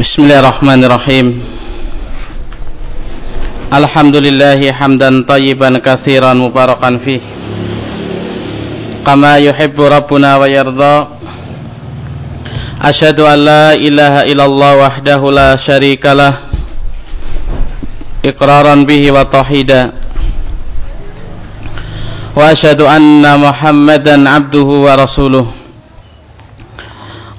Bismillahirrahmanirrahim. Alhamdulillahi hamdan taiban kathiran mubarakan fi Kama yuhibbu rabbuna wa Ashadu an ilaha illallah wahdahu la sharika Iqraran bihi wa tahida. Wa ashadu anna muhammadan abduhu wa rasuluh.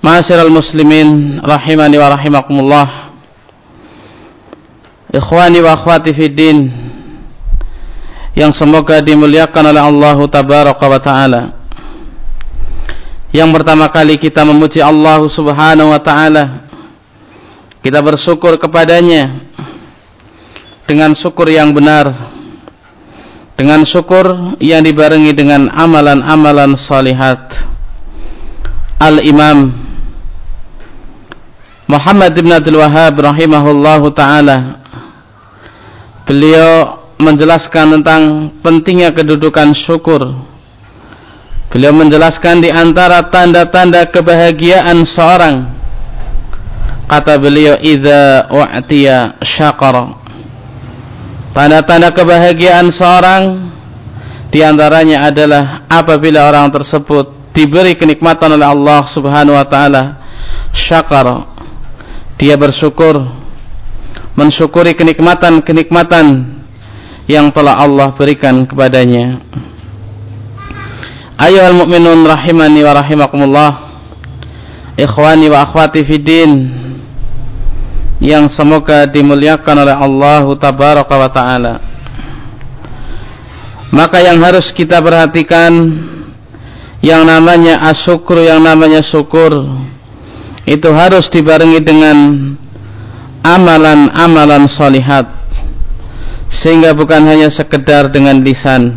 Ma'asyiral muslimin rahimani wa rahimakumullah. Ikhwani wa akhwati fiddin yang semoga dimuliakan oleh Allah tabaraka wa taala. Yang pertama kali kita memuji Allah Subhanahu wa taala. Kita bersyukur kepadanya dengan syukur yang benar. Dengan syukur yang dibarengi dengan amalan-amalan salihat. Al-Imam Muhammad bin Abdul Wahab rahimahullahu taala. Beliau menjelaskan tentang pentingnya kedudukan syukur. Beliau menjelaskan di antara tanda-tanda kebahagiaan seorang. Kata beliau idza u'tiya syakara tanda-tanda kebahagiaan seorang di antaranya adalah apabila orang tersebut diberi kenikmatan oleh Allah Subhanahu wa taala syakara dia bersyukur mensyukuri kenikmatan-kenikmatan yang telah Allah berikan kepadanya. Ayuhal mu'minun rahimani wa rahimakumullah. Ikhwani wa akhwati fiddin yang semoga dimuliakan oleh Allah tabaraka wa taala. Maka yang harus kita perhatikan yang namanya asyukur, yang namanya syukur itu harus dibarengi dengan amalan-amalan solihat. Sehingga bukan hanya sekedar dengan lisan.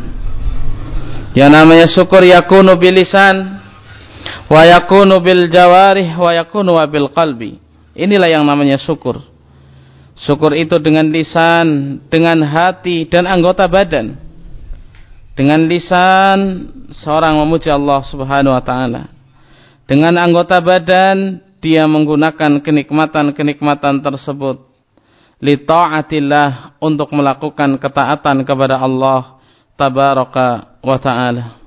Yang namanya syukur yakunu bil lisan wa yakunu bil jawarih wa yakunu bil qalbi. Inilah yang namanya syukur. Syukur itu dengan lisan dengan hati dan anggota badan. Dengan lisan seorang memuji Allah Subhanahu wa taala. Dengan anggota badan dia menggunakan kenikmatan-kenikmatan tersebut li taatillah untuk melakukan ketaatan kepada Allah tabaraka wa taala.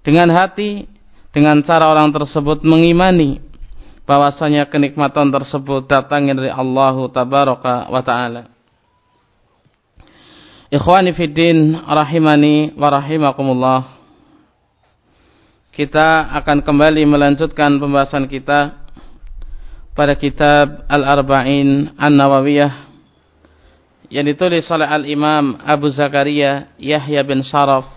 Dengan hati, dengan cara orang tersebut mengimani bahwasanya kenikmatan tersebut datangnya dari Allah tabaraka wa taala. Ikhwani fiddin rahimani wa rahimakumullah. Kita akan kembali melanjutkan pembahasan kita pada kitab Al-Arba'in An-Nawawiyah yang ditulis oleh Al-Imam Abu Zakaria Yahya bin Sharaf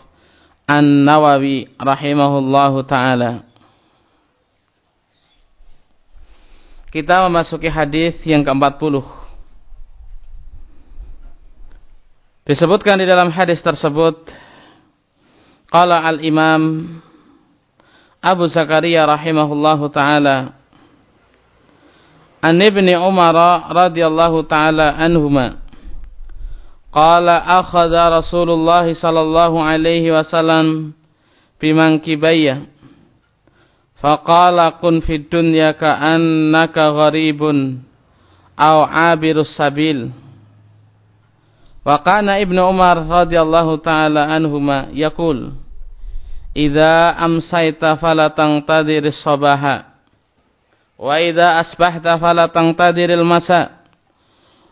An-Nawawi rahimahullahu taala. Kita memasuki hadis yang ke-40. Disebutkan di dalam hadis tersebut qala Al-Imam Abu Zakaria rahimahullahu taala An Ibni Umar radhiyallahu taala anhuma qala akhadha Rasulullah sallallahu alaihi wasallam bimankibayya faqala kun fid dunya ka'annaka gharibun aw 'abirus sabil wa kana ibnu Umar radhiyallahu taala anhuma yaqul idza amsayta fala tangtadiris sabaha wa idza asbahta fala tangtadiril masa.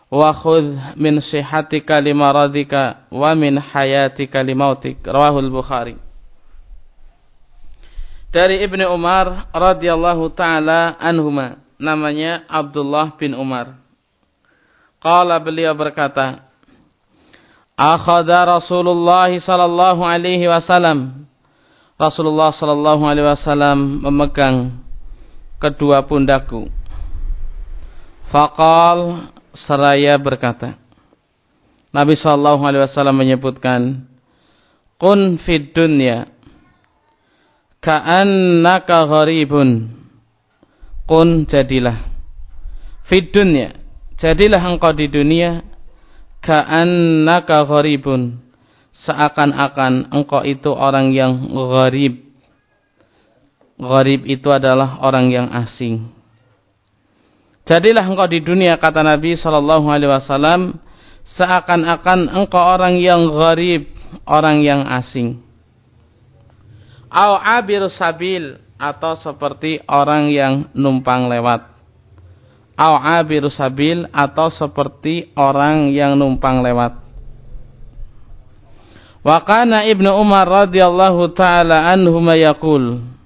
Wa khudh min sihatika limaradika wa min hayatika limautik. Rawahul bukhari. Dari Ibnu Umar radhiyallahu taala anhuma. Namanya Abdullah bin Umar. Qala beliau berkata akhadha Rasulullah sallallahu alaihi wasallam. Rasulullah sallallahu alaihi wasallam memegang kedua pundakku. Fakal seraya berkata. Nabi Shallallahu Alaihi Wasallam menyebutkan, Kun fid dunya ka'annaka gharibun. Kun jadilah. Fid dunya. Jadilah engkau di dunia ka'annaka gharibun. Seakan-akan engkau itu orang yang gharib Gharib itu adalah orang yang asing. Jadilah engkau di dunia kata Nabi sallallahu alaihi wasallam seakan-akan engkau orang yang gharib, orang yang asing. Au abir sabil atau seperti orang yang numpang lewat. Au abir sabil atau seperti orang yang numpang lewat. Wa kana Ibnu Umar radhiyallahu taala anhu yaqul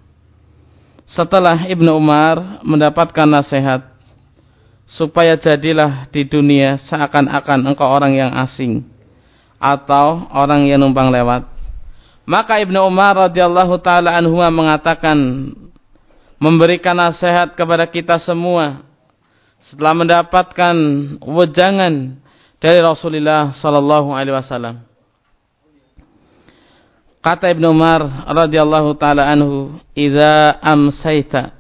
setelah Ibnu Umar mendapatkan nasihat supaya jadilah di dunia seakan-akan engkau orang yang asing atau orang yang numpang lewat. Maka Ibnu Umar radhiyallahu taala anhu mengatakan memberikan nasihat kepada kita semua setelah mendapatkan wejangan dari Rasulullah sallallahu alaihi wasallam. Kata Ibnu Umar radhiyallahu taala anhu, "Idza amsayta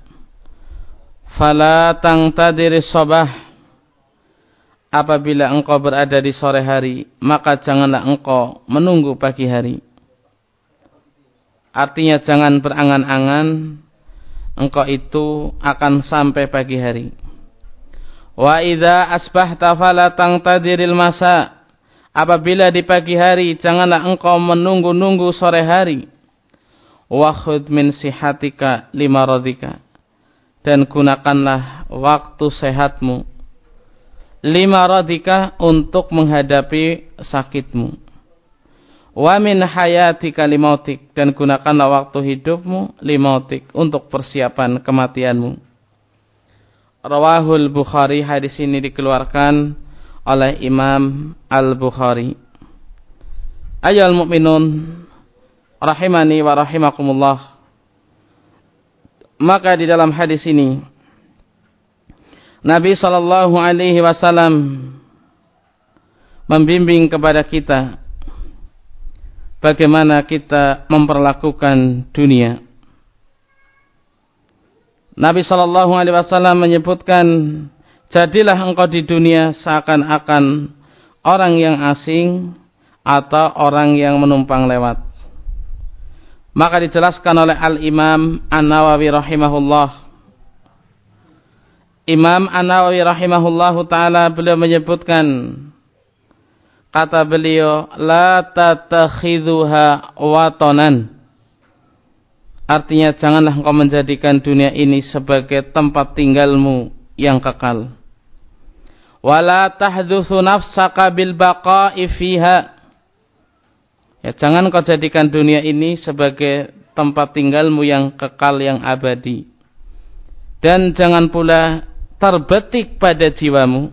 fala tangtadiri sabah." Apabila engkau berada di sore hari, maka janganlah engkau menunggu pagi hari. Artinya jangan berangan-angan engkau itu akan sampai pagi hari. Wa idza asbahta fala tangtadiril masa' Apabila di pagi hari, janganlah engkau menunggu-nunggu sore hari. Wakhud min sihatika lima rodika. Dan gunakanlah waktu sehatmu. Lima rodika untuk menghadapi sakitmu. Wa min hayatika limautik. Dan gunakanlah waktu hidupmu limautik. Untuk persiapan kematianmu. Rawahul Bukhari hadis ini dikeluarkan oleh Imam Al-Bukhari. Ayol mukminun rahimani wa rahimakumullah. Maka di dalam hadis ini Nabi sallallahu alaihi wasallam membimbing kepada kita bagaimana kita memperlakukan dunia. Nabi sallallahu alaihi wasallam menyebutkan Jadilah engkau di dunia seakan-akan orang yang asing atau orang yang menumpang lewat. Maka dijelaskan oleh Al-Imam An-Nawawi rahimahullah. Imam An-Nawawi rahimahullah taala beliau menyebutkan kata beliau la tatakhidhuha watonan. Artinya janganlah engkau menjadikan dunia ini sebagai tempat tinggalmu yang kekal wala tahdutsu nafsaka bil baqa'i fiha. Ya jangan kau jadikan dunia ini sebagai tempat tinggalmu yang kekal yang abadi. Dan jangan pula terbetik pada jiwamu.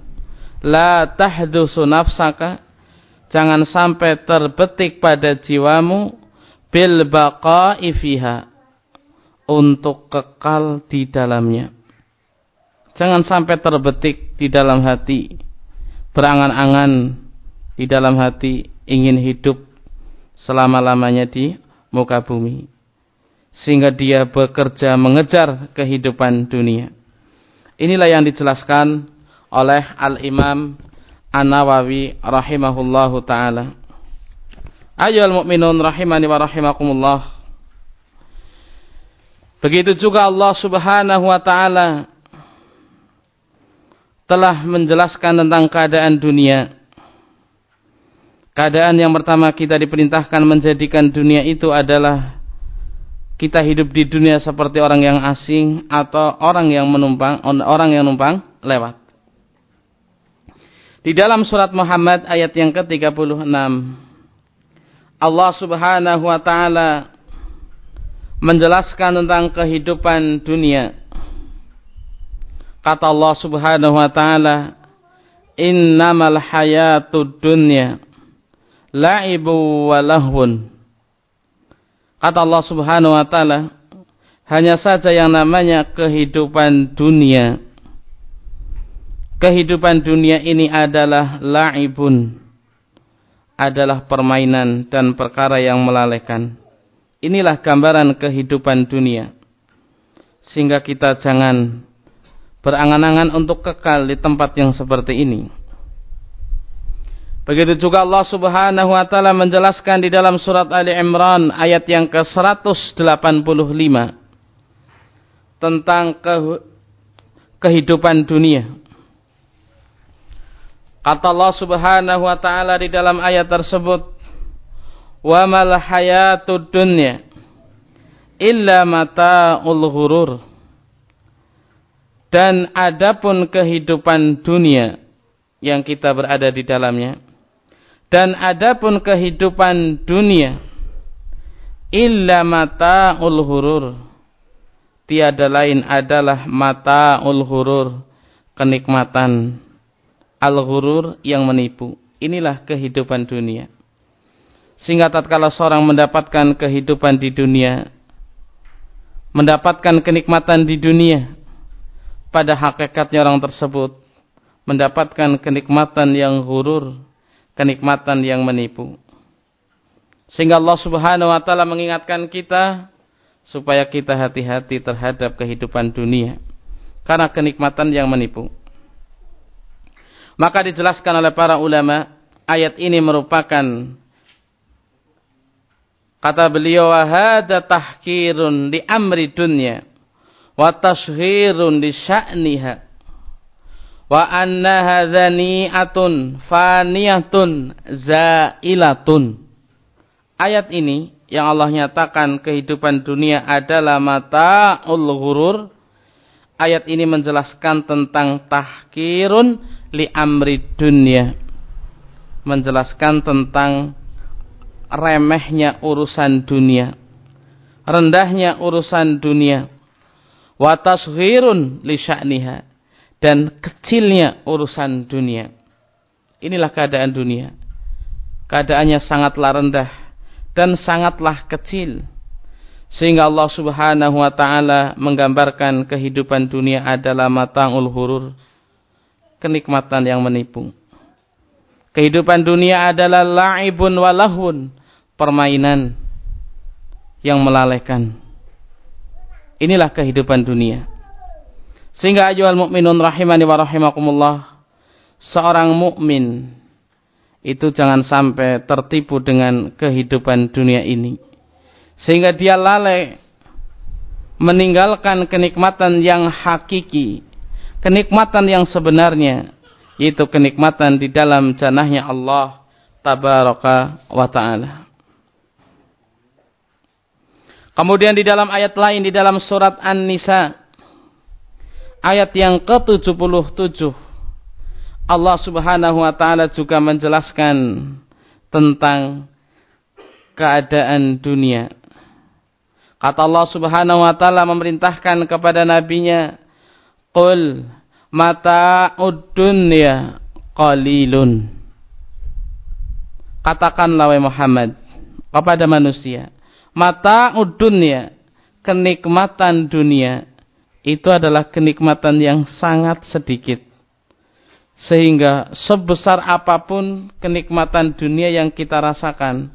La tahdutsu nafsaka. Jangan sampai terbetik pada jiwamu bil baqa'i fiha. Untuk kekal di dalamnya Jangan sampai terbetik di dalam hati. Berangan-angan di dalam hati ingin hidup selama-lamanya di muka bumi. Sehingga dia bekerja mengejar kehidupan dunia. Inilah yang dijelaskan oleh Al-Imam An-Nawawi rahimahullahu taala. Ayyuhal mu'minun rahimani wa rahimakumullah. Begitu juga Allah Subhanahu wa taala telah menjelaskan tentang keadaan dunia. Keadaan yang pertama kita diperintahkan menjadikan dunia itu adalah kita hidup di dunia seperti orang yang asing atau orang yang menumpang orang yang numpang lewat. Di dalam surat Muhammad ayat yang ke-36 Allah Subhanahu wa taala menjelaskan tentang kehidupan dunia. Kata Allah Subhanahu wa taala, "Innamal hayatud dunya la'ibu wa lahun." Kata Allah Subhanahu wa taala, hanya saja yang namanya kehidupan dunia. Kehidupan dunia ini adalah la'ibun. Adalah permainan dan perkara yang melalaikan. Inilah gambaran kehidupan dunia. Sehingga kita jangan berangan-angan untuk kekal di tempat yang seperti ini. Begitu juga Allah Subhanahu wa taala menjelaskan di dalam surat Ali Imran ayat yang ke-185 tentang ke kehidupan dunia. Kata Allah Subhanahu wa taala di dalam ayat tersebut, "Wa mal hayatud dunya illa mata'ul ghurur." Dan adapun kehidupan dunia yang kita berada di dalamnya dan adapun kehidupan dunia illa mata'ul hurur. Tiada lain adalah mata'ul hurur kenikmatan al-hurur yang menipu. Inilah kehidupan dunia. Sehingga tatkala seorang mendapatkan kehidupan di dunia mendapatkan kenikmatan di dunia pada hakikatnya orang tersebut mendapatkan kenikmatan yang hurur kenikmatan yang menipu. Sehingga Allah Subhanahu wa taala mengingatkan kita supaya kita hati-hati terhadap kehidupan dunia karena kenikmatan yang menipu. Maka dijelaskan oleh para ulama, ayat ini merupakan kata beliau hada tahkirun di amri dunya wa tashhirun di sya'niha. Wa annaha dhani'atun faniyatun zailatun. Ayat ini yang Allah nyatakan kehidupan dunia adalah mata'ul ghurur. Ayat ini menjelaskan tentang tahkirun li amri dunia. Menjelaskan tentang remehnya urusan dunia. Rendahnya urusan dunia wa tasghirun li sya'niha dan kecilnya urusan dunia. Inilah keadaan dunia. Keadaannya sangatlah rendah dan sangatlah kecil. Sehingga Allah subhanahu wa ta'ala menggambarkan kehidupan dunia adalah mata'ul hurur. Kenikmatan yang menipu. Kehidupan dunia adalah la'ibun walahun. Permainan yang melalaikan. Inilah kehidupan dunia. Sehingga ajual mukminun rahimani wa rahimakumullah, seorang mukmin itu jangan sampai tertipu dengan kehidupan dunia ini. Sehingga dia lalai meninggalkan kenikmatan yang hakiki, kenikmatan yang sebenarnya, yaitu kenikmatan di dalam janahnya Allah tabaraka wa taala. Kemudian di dalam ayat lain di dalam surat An-Nisa ayat yang ke-77 Allah Subhanahu wa taala juga menjelaskan tentang keadaan dunia. Kata Allah Subhanahu wa taala memerintahkan kepada nabinya, "Qul mata'ud dunya qalilun." Katakanlah wahai Muhammad kepada manusia, mata'ud dunya, kenikmatan dunia itu adalah kenikmatan yang sangat sedikit. Sehingga sebesar apa pun kenikmatan dunia yang kita rasakan,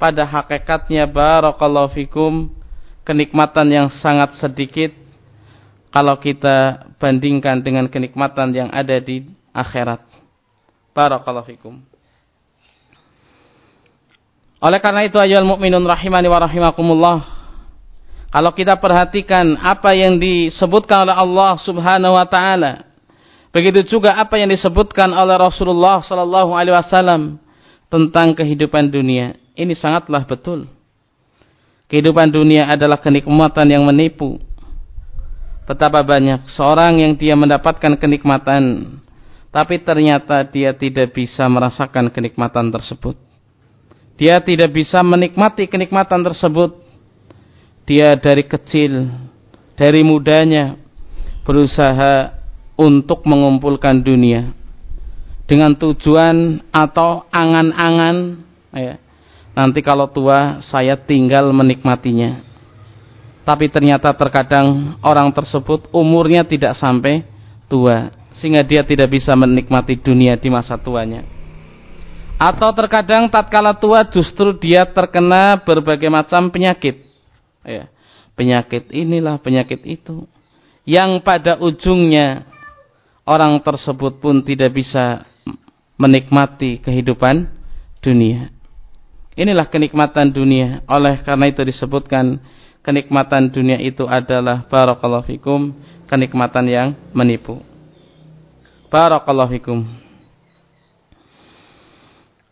pada hakikatnya barakallahu fikum, kenikmatan yang sangat sedikit kalau kita bandingkan dengan kenikmatan yang ada di akhirat. Barakallahu fikum. Oleh karena itu ayol mukminun rahimani wa rahimakumullah. Kalau kita perhatikan apa yang disebutkan oleh Allah Subhanahu wa taala, begitu juga apa yang disebutkan oleh Rasulullah sallallahu alaihi wasallam tentang kehidupan dunia, ini sangatlah betul. Kehidupan dunia adalah kenikmatan yang menipu. Betapa banyak seorang yang dia mendapatkan kenikmatan, tapi ternyata dia tidak bisa merasakan kenikmatan tersebut. Dia tidak bisa menikmati kenikmatan tersebut. Dia dari kecil, dari mudanya, berusaha untuk mengumpulkan dunia dengan tujuan atau angan-angan ya, nanti kalau tua saya tinggal menikmatinya. Tapi ternyata terkadang orang tersebut umurnya tidak sampai tua. Sehingga dia tidak bisa menikmati dunia di masa tuanya. Atau terkadang tatkala tua justru dia terkena berbagai macam penyakit. Ya, penyakit inilah, penyakit itu. Yang pada ujungnya orang tersebut pun tidak bisa menikmati kehidupan dunia. Inilah kenikmatan dunia. Oleh karena itu disebutkan kenikmatan dunia itu adalah barakallahu fikum, kenikmatan yang menipu. Barakallahu fikum.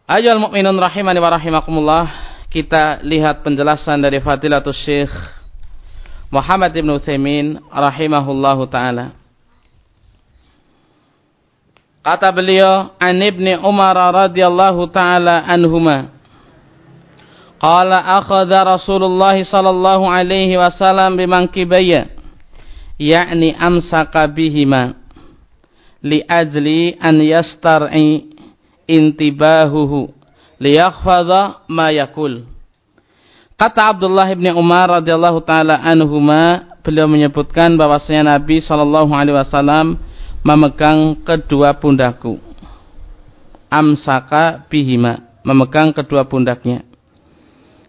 Ayol mukminun rahimani wa rahimakumullah. Kita lihat penjelasan dari Fadilatul Syekh Muhammad ibn Utsaimin rahimahullahu taala. Kata beliau, "An Ibni Umar radhiyallahu taala anhuma" Qala akhadha Rasulullah sallallahu alaihi wasallam bimankibaya yakni amsaka bihima li ajli an yastar'i intibahuhu liyakhfadha ma yakul. Kata Abdullah bin Umar radhiyallahu taala anhuma beliau menyebutkan bahwasanya Nabi sallallahu alaihi wasallam memegang kedua pundakku amsaka bihima memegang kedua pundaknya.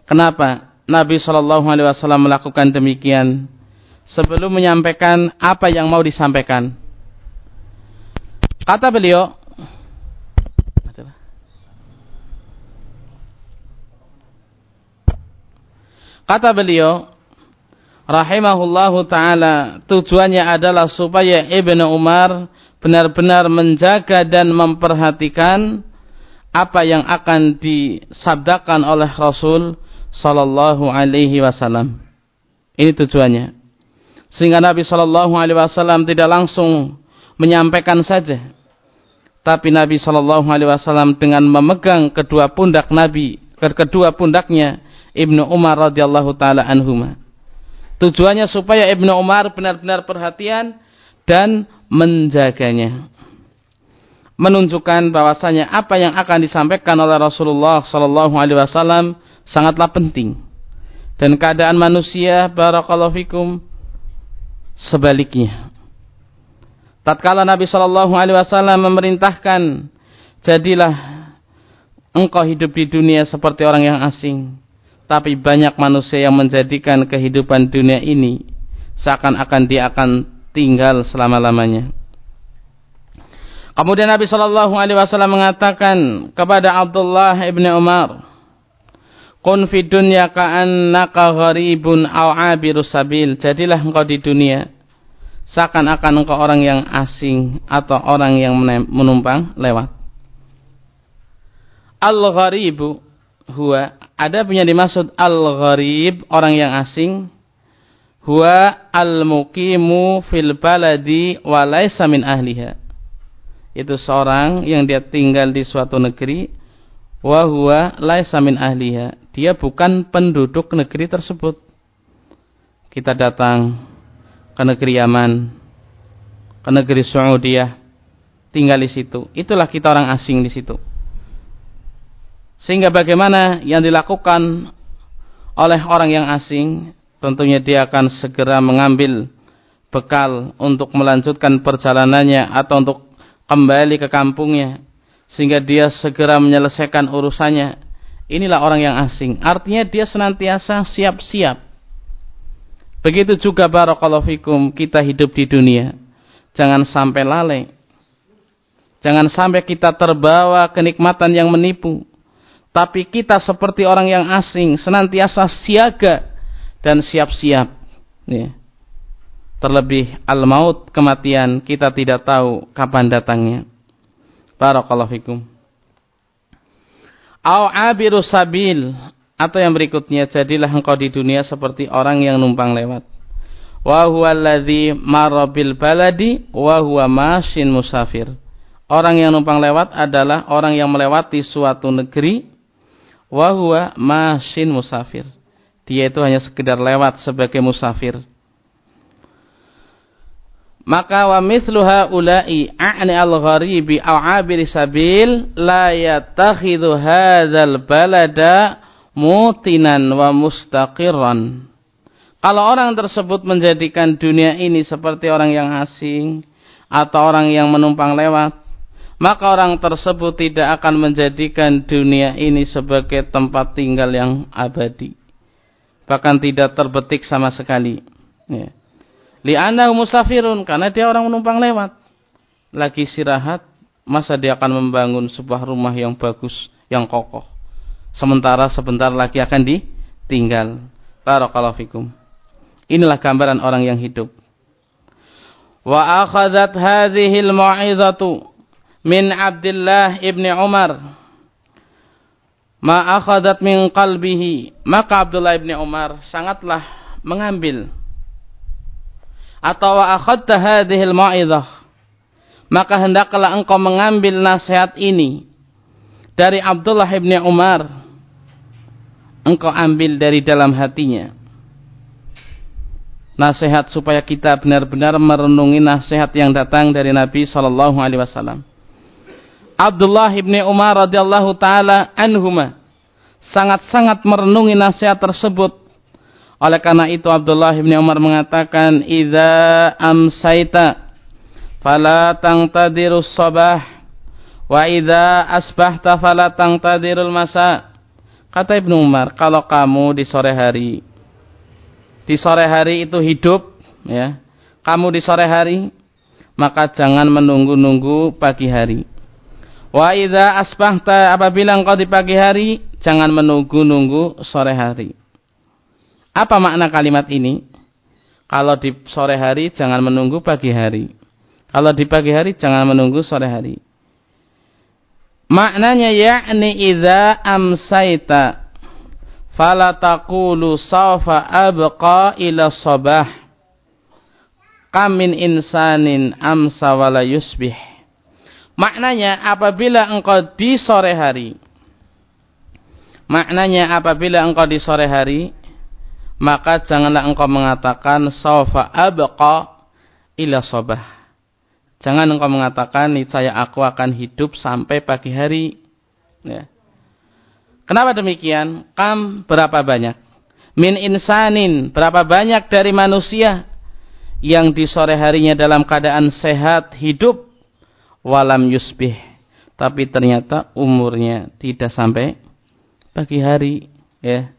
Kenapa Nabi Shallallahu Alaihi Wasallam melakukan demikian? Sebelum menyampaikan apa yang mau disampaikan? Kata beliau, kata beliau, rahimahullahu taala tujuannya adalah supaya Ibnu Umar benar-benar menjaga dan memperhatikan apa yang akan disabdakan oleh Rasul sallallahu alaihi wasallam. Ini tujuannya. Sehingga Nabi sallallahu alaihi wasallam tidak langsung menyampaikan saja. Tapi Nabi sallallahu alaihi wasallam dengan memegang kedua pundak Nabi, kedua pundaknya Ibnu Umar radhiyallahu taala anhuma. Tujuannya supaya Ibnu Umar benar-benar perhatian dan menjaganya. Menunjukkan bahwasanya apa yang akan disampaikan oleh Rasulullah sallallahu alaihi wasallam sangatlah penting. Dan keadaan manusia barakallahu fikum sebaliknya. Tatkala Nabi Shallallahu alaihi wasallam memerintahkan jadilah engkau hidup di dunia seperti orang yang asing. Tapi banyak manusia yang menjadikan kehidupan dunia ini seakan-akan dia akan tinggal selama-lamanya. Kemudian Nabi Shallallahu Alaihi Wasallam mengatakan kepada Abdullah ibn Umar, Kun fi dunya ka'annaka gharibun aw abirus sabil. Jadilah engkau di dunia seakan-akan engkau orang yang asing atau orang yang menumpang lewat. Al-gharibu huwa ada punya dimaksud al-gharib orang yang asing huwa al-muqimu fil baladi wa min ahliha. Itu seorang yang dia tinggal di suatu negeri wa huwa laysa min ahliha dia bukan penduduk negeri tersebut. Kita datang ke negeri Yaman, ke negeri Saudi, tinggal di situ. Itulah kita orang asing di situ. Sehingga bagaimana yang dilakukan oleh orang yang asing, tentunya dia akan segera mengambil bekal untuk melanjutkan perjalanannya atau untuk kembali ke kampungnya sehingga dia segera menyelesaikan urusannya Inilah orang yang asing. Artinya dia senantiasa siap-siap. Begitu juga barakallahu fikum kita hidup di dunia. Jangan sampai lalai. Jangan sampai kita terbawa kenikmatan yang menipu. Tapi kita seperti orang yang asing, senantiasa siaga dan siap-siap. Ya. Terlebih al-maut, kematian, kita tidak tahu kapan datangnya. Barakallahu fikum. Au abiru sabil atau yang berikutnya jadilah engkau di dunia seperti orang yang numpang lewat. Wa huwa alladhi marra bil baladi wa huwa mashin musafir Orang yang numpang lewat adalah orang yang melewati suatu negeri wahwa masin musafir. Dia itu hanya sekedar lewat sebagai musafir. Maka wa mithlu haula'i a'ni al-gharibi aw 'abiri sabil la yattakhidhu hadzal balada mutinan wa mustaqirran. Kalau orang tersebut menjadikan dunia ini seperti orang yang asing atau orang yang menumpang lewat, maka orang tersebut tidak akan menjadikan dunia ini sebagai tempat tinggal yang abadi. Bahkan tidak terbetik sama sekali. Ya. Li'anahu musafirun, karena dia orang menumpang lewat. Lagi istirahat, masa dia akan membangun sebuah rumah yang bagus, yang kokoh. Sementara sebentar lagi akan ditinggal. Barakallahu. Inilah gambaran orang yang hidup. Wa akhadat hadhil mau'izatu min Abdullah ibn Umar. Ma akhadat min qalbihi. Maka Abdullah ibn Umar sangatlah mengambil. Atau wa akhadta hadhihi al-mau'izah maka hendaklah engkau mengambil nasihat ini dari Abdullah ibn Umar. Engkau ambil dari dalam hatinya. Nasihat supaya kita benar-benar merenungi nasihat yang datang dari Nabi sallallahu alaihi wasallam Abdullah ibni Umar radhiyallahu taala anhuma sangat-sangat merenungi nasihat tersebut. Oleh karena itu Abdullah ibni Umar mengatakan, "Idza amsaita fala tangtadirus sabah wa idza asbahta fala tangtadirul masa." Kata Ibnu Umar, kalau kamu di sore hari di sore hari itu hidup ya. Kamu di sore hari maka jangan menunggu-nunggu pagi hari. Wa idza asbahta apabila engkau di pagi hari jangan menunggu-nunggu sore hari. Apa makna kalimat ini? Kalau di sore hari jangan menunggu pagi hari. Kalau di pagi hari jangan menunggu sore hari. Maknanya yakni idza amsaita fala taqulu sawfa abqa ila sabah. Kamin insanin amsa wala yusbih Maknanya apabila engkau di sore hari. Maknanya apabila engkau di sore hari. Maka janganlah engkau mengatakan saufa abqa ila sobah. Jangan engkau mengatakan niscaya aku akan hidup sampai pagi hari. Ya. Kenapa demikian? Kam berapa banyak? Min insanin berapa banyak dari manusia yang di sore harinya dalam keadaan sehat hidup walam yusbih. Tapi ternyata umurnya tidak sampai pagi hari ya.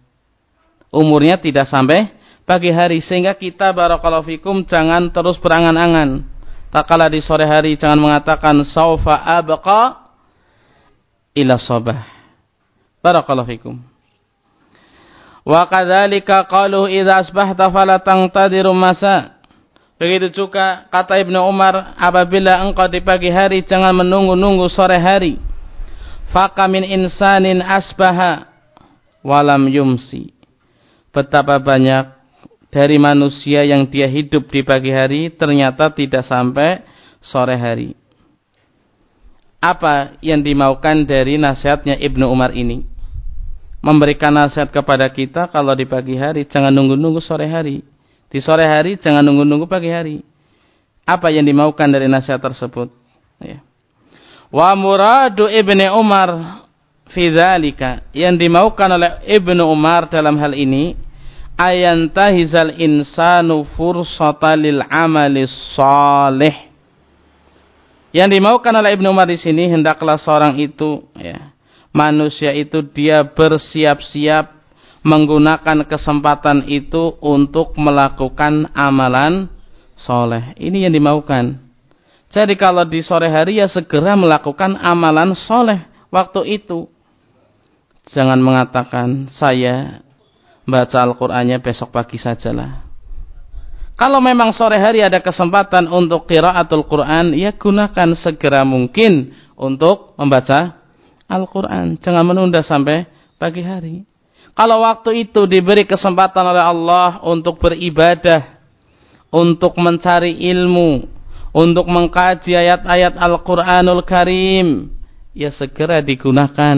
Umurnya tidak sampai pagi hari. Sehingga kita barakallahu fikum jangan terus berangan-angan. Tak kala di sore hari jangan mengatakan saufa abqa ila sabah. Barakallahu fikum. Wa kadzalika qalu idza asbahta fala tangtadiru masa Begitu juga kata Ibnu Umar, apabila engkau di pagi hari jangan menunggu-nunggu sore hari. Faka min insanin asbaha walam yumsi. Betapa banyak dari manusia yang dia hidup di pagi hari ternyata tidak sampai sore hari. Apa yang dimaukan dari nasihatnya Ibnu Umar ini? Memberikan nasihat kepada kita kalau di pagi hari jangan nunggu-nunggu sore hari di sore hari jangan nunggu-nunggu pagi hari. Apa yang dimaukan dari nasihat tersebut? Ya. Wa muradu ibni Umar fidzalika yang dimaukan oleh ibnu Umar dalam hal ini ayantahizal insanu fursata lil amali salih. Yang dimaukan oleh Ibnu Umar di sini hendaklah seorang itu ya, manusia itu dia bersiap-siap menggunakan kesempatan itu untuk melakukan amalan soleh. Ini yang dimaukan. Jadi kalau di sore hari ya segera melakukan amalan soleh waktu itu. Jangan mengatakan saya baca Al-Qur'annya besok pagi sajalah. Kalau memang sore hari ada kesempatan untuk qiraatul Quran, ya gunakan segera mungkin untuk membaca Al-Quran. Jangan menunda sampai pagi hari. Kalau waktu itu diberi kesempatan oleh Allah untuk beribadah, untuk mencari ilmu, untuk mengkaji ayat-ayat Al-Quranul Karim, ya segera digunakan.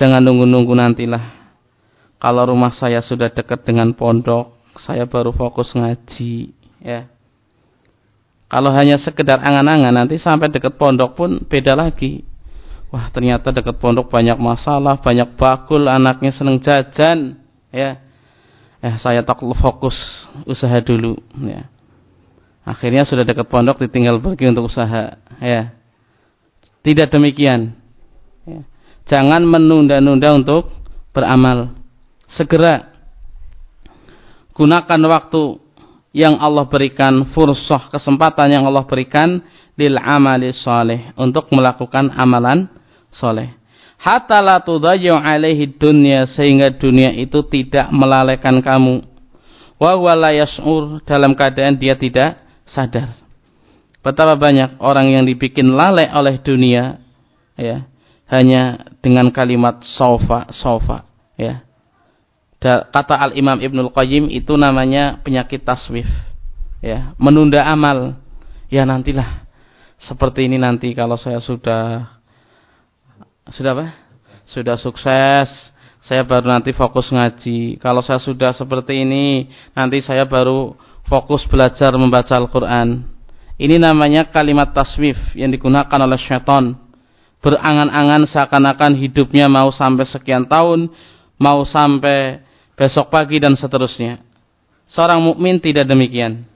Jangan nunggu-nunggu nantilah. Kalau rumah saya sudah dekat dengan pondok, saya baru fokus ngaji. Ya. Kalau hanya sekedar angan-angan, nanti sampai dekat pondok pun beda lagi. Wah ternyata dekat pondok banyak masalah, banyak bakul, anaknya seneng jajan. Ya, eh saya tak fokus usaha dulu ya akhirnya sudah dekat pondok ditinggal pergi untuk usaha ya tidak demikian ya. jangan menunda-nunda untuk beramal segera gunakan waktu yang Allah berikan fursah kesempatan yang Allah berikan lil amali soleh untuk melakukan amalan soleh. Hatta la tudayyu alaihi dunya sehingga dunia itu tidak melalaikan kamu. Wa dalam keadaan dia tidak sadar. Betapa banyak orang yang dibikin lalai oleh dunia ya hanya dengan kalimat sofa sofa ya. Kata al Imam Ibnul Qayyim itu namanya penyakit taswif ya menunda amal. Ya nantilah. Seperti ini nanti kalau saya sudah sudah apa? Sudah sukses. Saya baru nanti fokus ngaji. Kalau saya sudah seperti ini, nanti saya baru fokus belajar membaca Al-Quran. Ini namanya kalimat taswif yang digunakan oleh syaitan. Berangan-angan seakan-akan hidupnya mau sampai sekian tahun, mau sampai besok pagi dan seterusnya. Seorang mukmin tidak demikian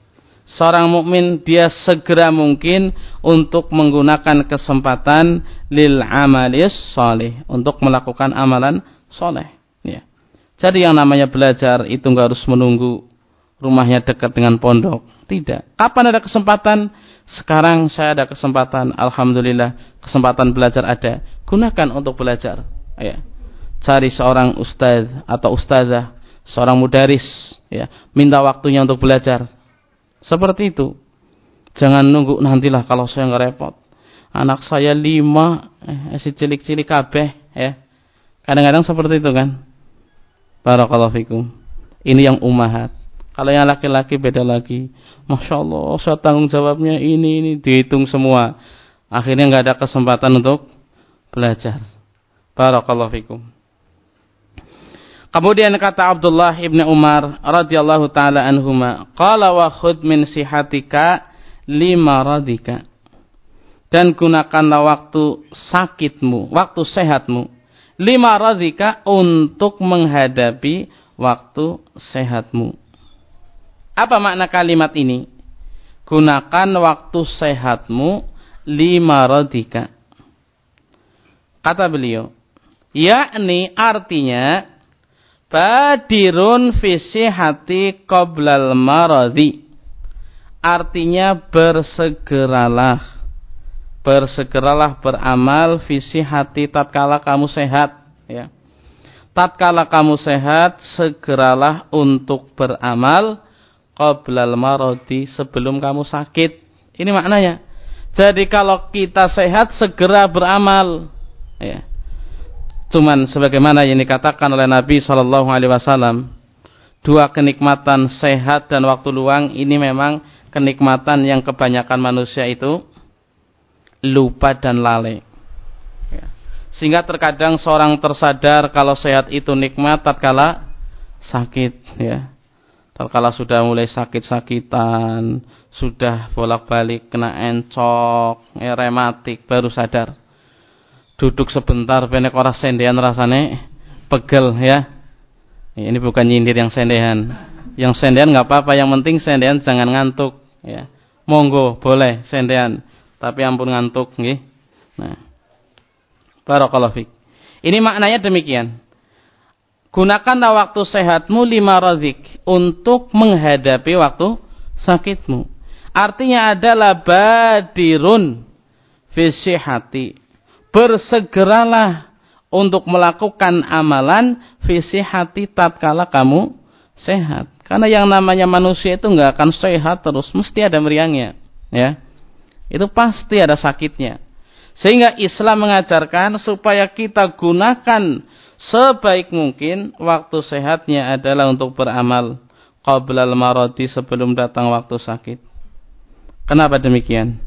seorang mukmin dia segera mungkin untuk menggunakan kesempatan lil amalis soleh untuk melakukan amalan soleh. Ya. Jadi yang namanya belajar itu nggak harus menunggu rumahnya dekat dengan pondok. Tidak. Kapan ada kesempatan? Sekarang saya ada kesempatan. Alhamdulillah kesempatan belajar ada. Gunakan untuk belajar. Ya. Cari seorang ustadz atau ustazah, seorang mudaris, ya, minta waktunya untuk belajar seperti itu. Jangan nunggu nantilah kalau saya nggak repot. Anak saya lima, eh, si cilik-cilik kabeh, ya. Kadang-kadang seperti itu kan. Barakallahu fikum. Ini yang umahat. Kalau yang laki-laki beda lagi. Masya Allah, saya tanggung jawabnya ini, ini. Dihitung semua. Akhirnya nggak ada kesempatan untuk belajar. Barakallahu fikum. Kemudian kata Abdullah ibn Umar radhiyallahu taala anhuma, qala wa khud min sihatika lima radika. Dan gunakanlah waktu sakitmu, waktu sehatmu, lima radika untuk menghadapi waktu sehatmu. Apa makna kalimat ini? Gunakan waktu sehatmu lima radika. Kata beliau, yakni artinya Badirun visi hati qoblal maradi. Artinya bersegeralah. Bersegeralah beramal visi hati tatkala kamu sehat. Ya. Tatkala kamu sehat, segeralah untuk beramal qoblal maradi sebelum kamu sakit. Ini maknanya. Jadi kalau kita sehat, segera beramal. Ya Cuman sebagaimana yang dikatakan oleh Nabi Shallallahu Alaihi Wasallam, dua kenikmatan sehat dan waktu luang ini memang kenikmatan yang kebanyakan manusia itu lupa dan lalai. Ya. Sehingga terkadang seorang tersadar kalau sehat itu nikmat tatkala sakit ya. Tatkala sudah mulai sakit-sakitan, sudah bolak-balik kena encok, ya, rematik baru sadar duduk sebentar penek ora sendean rasane pegel ya. Ini bukan nyindir yang sendean. Yang sendean nggak apa-apa, yang penting sendean jangan ngantuk ya. Monggo boleh sendean, tapi ampun ngantuk nggih. Nah. Barakallahu fik. Ini maknanya demikian. Gunakanlah waktu sehatmu lima razik untuk menghadapi waktu sakitmu. artinya adalah badirun fisihati. Bersegeralah untuk melakukan amalan fisihati tatkala kamu sehat. Karena yang namanya manusia itu nggak akan sehat terus, mesti ada meriangnya, ya. Itu pasti ada sakitnya. Sehingga Islam mengajarkan supaya kita gunakan sebaik mungkin waktu sehatnya adalah untuk beramal qablal maradi sebelum datang waktu sakit. Kenapa demikian?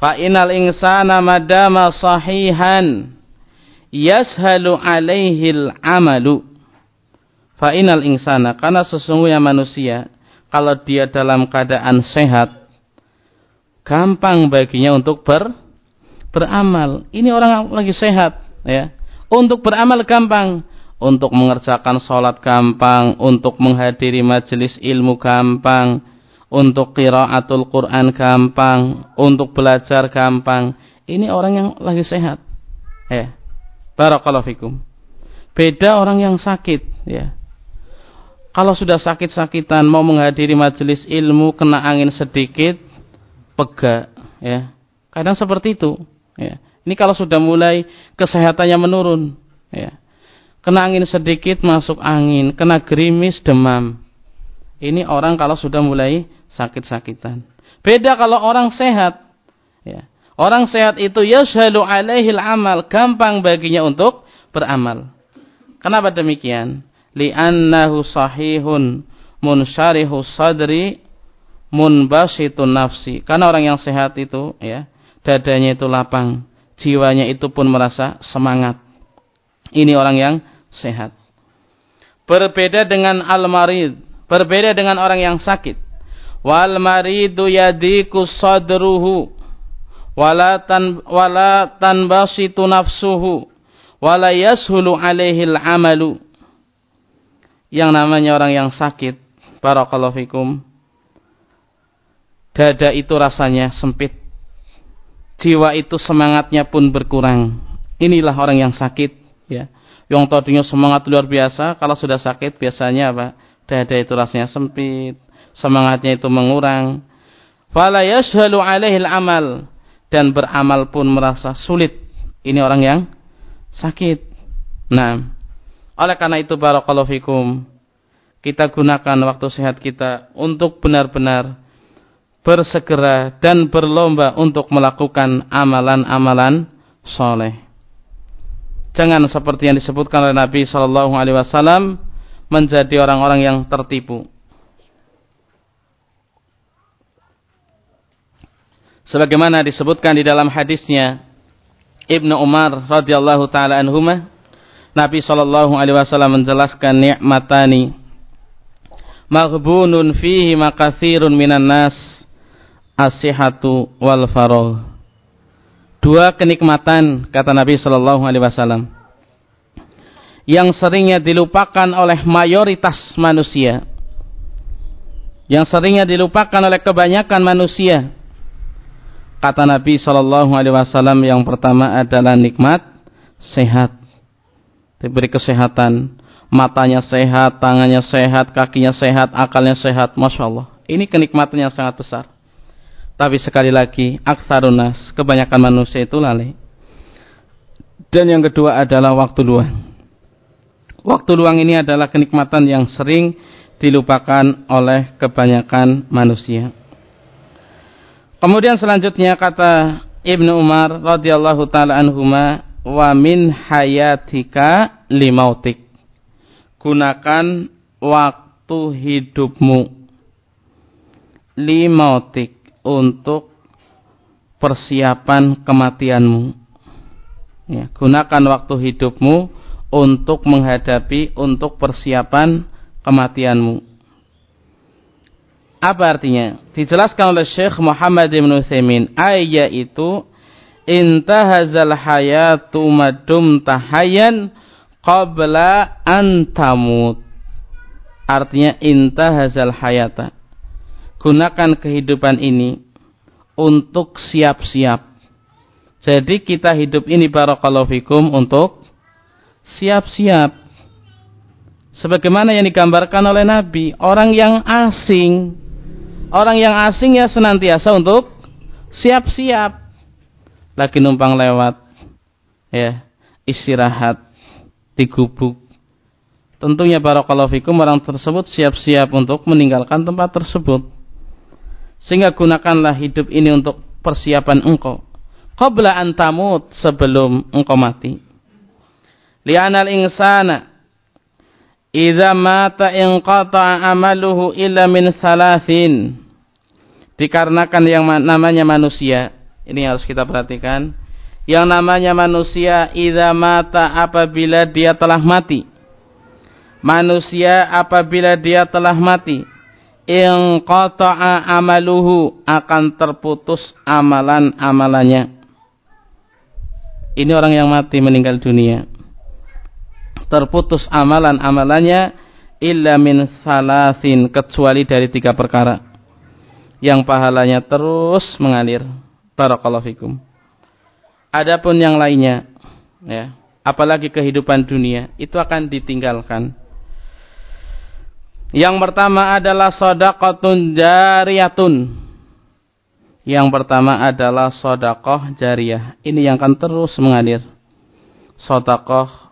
Fa inal insana madama sahihan yashalu alaihil amalu. Fa inal insana karena sesungguhnya manusia kalau dia dalam keadaan sehat gampang baginya untuk ber beramal. Ini orang lagi sehat ya. Untuk beramal gampang untuk mengerjakan sholat gampang, untuk menghadiri majelis ilmu gampang, untuk qiraatul Quran gampang, untuk belajar gampang. Ini orang yang lagi sehat. Ya. Barakallahu fikum. Beda orang yang sakit, ya. Kalau sudah sakit-sakitan mau menghadiri majelis ilmu kena angin sedikit, pegak, ya. Kadang seperti itu, ya. Ini kalau sudah mulai kesehatannya menurun, ya kena angin sedikit masuk angin, kena gerimis demam. Ini orang kalau sudah mulai sakit-sakitan. Beda kalau orang sehat. Ya. Orang sehat itu yashhalu alaihil amal, gampang baginya untuk beramal. Kenapa demikian? Li'annahu sahihun munsyarihu sadri munbasitun nafsi. Karena orang yang sehat itu ya, dadanya itu lapang, jiwanya itu pun merasa semangat. Ini orang yang sehat. Berbeda dengan al-marid, berbeda dengan orang yang sakit. Wal maridu yadiku sadruhu wala tan wala tanbasitu nafsuhu wala yashulu alaihi amalu Yang namanya orang yang sakit, barakallahu fikum. Dada itu rasanya sempit. Jiwa itu semangatnya pun berkurang. Inilah orang yang sakit, ya yang tadinya semangat luar biasa, kalau sudah sakit biasanya apa? Dada itu rasanya sempit, semangatnya itu mengurang. Fala yashhalu alaihi amal dan beramal pun merasa sulit. Ini orang yang sakit. Nah, oleh karena itu barakallahu fikum, kita gunakan waktu sehat kita untuk benar-benar bersegera dan berlomba untuk melakukan amalan-amalan soleh. Jangan seperti yang disebutkan oleh Nabi Shallallahu Alaihi Wasallam menjadi orang-orang yang tertipu. Sebagaimana disebutkan di dalam hadisnya Ibnu Umar radhiyallahu taala anhuma, Nabi Shallallahu alaihi wasallam menjelaskan nikmatani maghbunun fihi makathirun minan nas asihatu wal faragh dua kenikmatan kata Nabi Shallallahu Alaihi Wasallam yang seringnya dilupakan oleh mayoritas manusia. Yang seringnya dilupakan oleh kebanyakan manusia. Kata Nabi Shallallahu Alaihi Wasallam yang pertama adalah nikmat sehat. Diberi kesehatan. Matanya sehat tangannya sehat kakinya sehat akalnya sehat masya Allah ini kenikmatan yang sangat besar. Tapi sekali lagi, aksarunas, kebanyakan manusia itu lalai. Dan yang kedua adalah waktu luang. Waktu luang ini adalah kenikmatan yang sering dilupakan oleh kebanyakan manusia. Kemudian selanjutnya kata Ibnu Umar radhiyallahu taala anhuma wa min hayatika limautik. Gunakan waktu hidupmu limautik untuk persiapan kematianmu. Ya, gunakan waktu hidupmu untuk menghadapi, untuk persiapan kematianmu. Apa artinya? Dijelaskan oleh Syekh Muhammad bin Utsaimin, ayat itu intahazal hayatu madum tahayan qabla antamut. Artinya intahazal hayata gunakan kehidupan ini untuk siap-siap. Jadi kita hidup ini barakallahu fikum untuk siap-siap. Sebagaimana yang digambarkan oleh Nabi, orang yang asing Orang yang asing ya senantiasa untuk siap-siap. Lagi numpang lewat. Ya, istirahat di gubuk. Tentunya barakallahu fikum orang tersebut siap-siap untuk meninggalkan tempat tersebut. Sehingga gunakanlah hidup ini untuk persiapan engkau. Qabla antamut sebelum engkau mati. Li'anal insana idza mata inqata amaluhu illa min salasin. Dikarenakan yang namanya manusia, ini harus kita perhatikan. Yang namanya manusia idza mata apabila dia telah mati. Manusia apabila dia telah mati, inqata'a amaluhu akan terputus amalan-amalannya. Ini orang yang mati meninggal dunia terputus amalan-amalannya illa min salasin kecuali dari tiga perkara. Yang pahalanya terus mengalir. Barakallahu fikum. Adapun yang lainnya ya apalagi kehidupan dunia itu akan ditinggalkan. Yang pertama adalah sodakotun jariyatun. Yang pertama adalah sodakoh jariyah. Ini yang akan terus mengalir. Sodakoh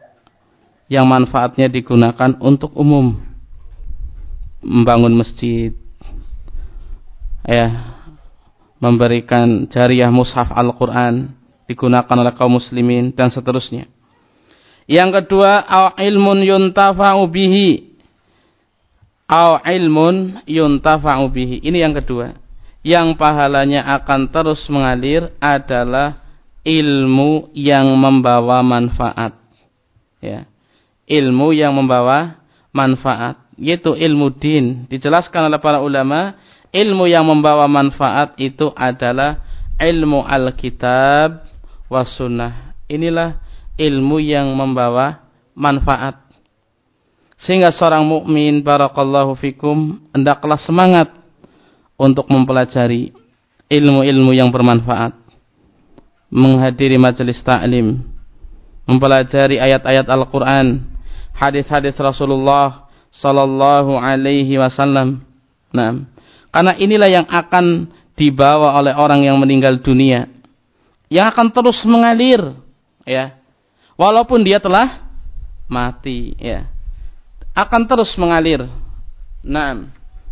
yang manfaatnya digunakan untuk umum. Membangun masjid. Ya. Memberikan jariah mushaf Al-Qur'an digunakan oleh kaum muslimin dan seterusnya. Yang kedua au ilmun yuntafa'u bihi. Au ilmun yuntafa'u bihi. Ini yang kedua. Yang pahalanya akan terus mengalir adalah ilmu yang membawa manfaat. Ya ilmu yang membawa manfaat yaitu ilmu din. Dijelaskan oleh para ulama ilmu yang membawa manfaat itu adalah ilmu alkitab was sunnah. Inilah ilmu yang membawa manfaat. Sehingga seorang mukmin barakallahu fikum hendaklah semangat untuk mempelajari ilmu-ilmu yang bermanfaat. Menghadiri majelis taklim mempelajari ayat-ayat Al-Qur'an hadis-hadis Rasulullah sallallahu alaihi wasallam. Nah, karena inilah yang akan dibawa oleh orang yang meninggal dunia yang akan terus mengalir ya. Walaupun dia telah mati ya. Akan terus mengalir. Nah,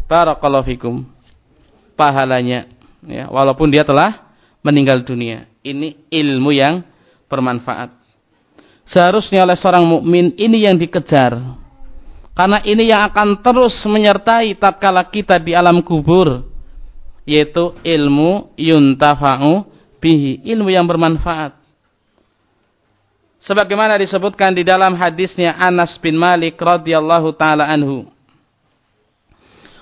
barakallahu fikum. Pahalanya ya, walaupun dia telah meninggal dunia. Ini ilmu yang bermanfaat seharusnya oleh seorang mukmin ini yang dikejar. Karena ini yang akan terus menyertai tatkala kita di alam kubur yaitu ilmu yuntafa'u bihi, ilmu yang bermanfaat. Sebagaimana disebutkan di dalam hadisnya Anas bin Malik radhiyallahu taala anhu.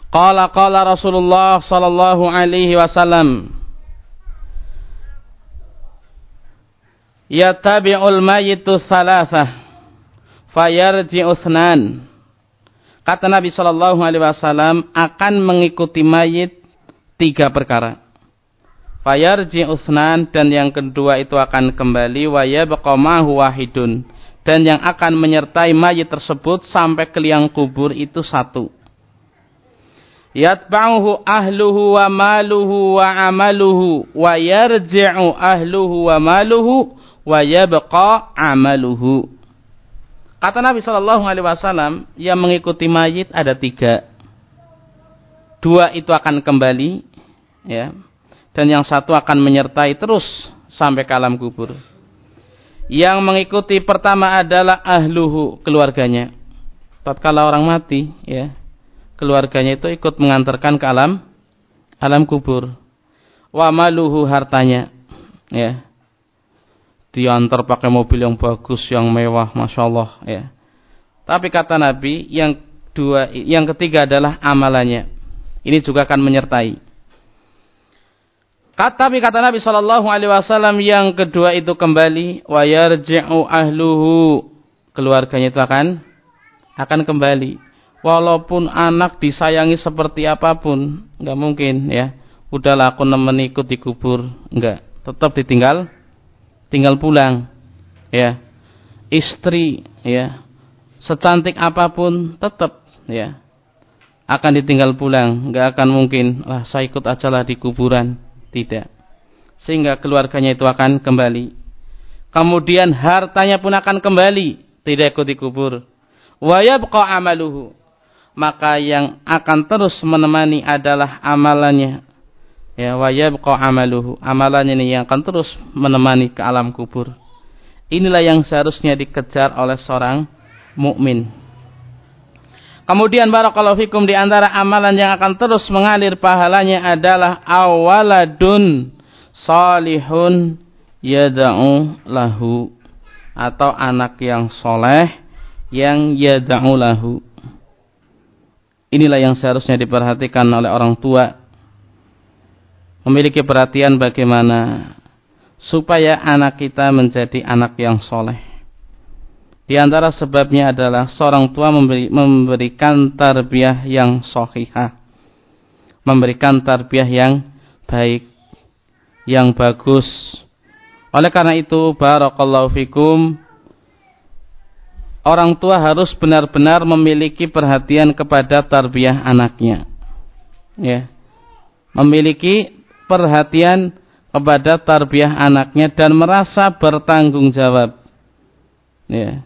Qala qala Rasulullah sallallahu alaihi wasallam yatabi'ul mayitu salasah fayarji'u usnan kata Nabi Shallallahu alaihi wasallam akan mengikuti mayit tiga perkara. Fayarji usnan dan yang kedua itu akan kembali wa yabqa wahidun. Dan yang akan menyertai mayit tersebut sampai ke liang kubur itu satu. Yatba'uhu ahluhu wa maluhu wa amaluhu wa yarji'u ahluhu wa maluhu wa yabqa amaluhu. Kata Nabi Shallallahu Alaihi Wasallam yang mengikuti mayit ada tiga. Dua itu akan kembali, ya, dan yang satu akan menyertai terus sampai ke alam kubur. Yang mengikuti pertama adalah ahluhu keluarganya. Tatkala orang mati, ya, keluarganya itu ikut mengantarkan ke alam alam kubur. Wa maluhu hartanya, ya diantar pakai mobil yang bagus, yang mewah, masya Allah ya. Tapi kata Nabi yang dua, yang ketiga adalah amalannya. Ini juga akan menyertai. Kata, tapi kata Nabi Shallallahu Alaihi Wasallam yang kedua itu kembali wayarji'u ahluhu keluarganya itu akan akan kembali. Walaupun anak disayangi seperti apa pun, nggak mungkin ya. Udahlah aku nemen ikut dikubur, nggak. Tetap ditinggal tinggal pulang ya istri ya secantik apa pun tetap ya akan ditinggal pulang, nggak akan mungkin lah saya ikut aja lah di kuburan, tidak. Sehingga keluarganya itu akan kembali. Kemudian hartanya pun akan kembali, tidak ikut dikubur. Wa yabqa amaluhu. Maka yang akan terus menemani adalah amalannya. Ya, wa yabqa amaluhu. Amalannya ini yang akan terus menemani ke alam kubur. Inilah yang seharusnya dikejar oleh seorang mukmin. Kemudian barakallahu fikum di antara amalan yang akan terus mengalir pahalanya adalah awaladun salihun yada'u lahu atau anak yang soleh yang yada'u lahu. Inilah yang seharusnya diperhatikan oleh orang tua. Memiliki perhatian bagaimana supaya anak kita menjadi anak yang soleh di antara sebabnya adalah seorang tua memberi, memberikan tarbiyah yang sahihah. Memberikan tarbiyah yang baik, yang bagus. Oleh karena itu, barakallahu fikum, orang tua harus benar-benar memiliki perhatian kepada tarbiyah anaknya. Ya. Memiliki perhatian kepada tarbiyah anaknya dan merasa bertanggung jawab. Ya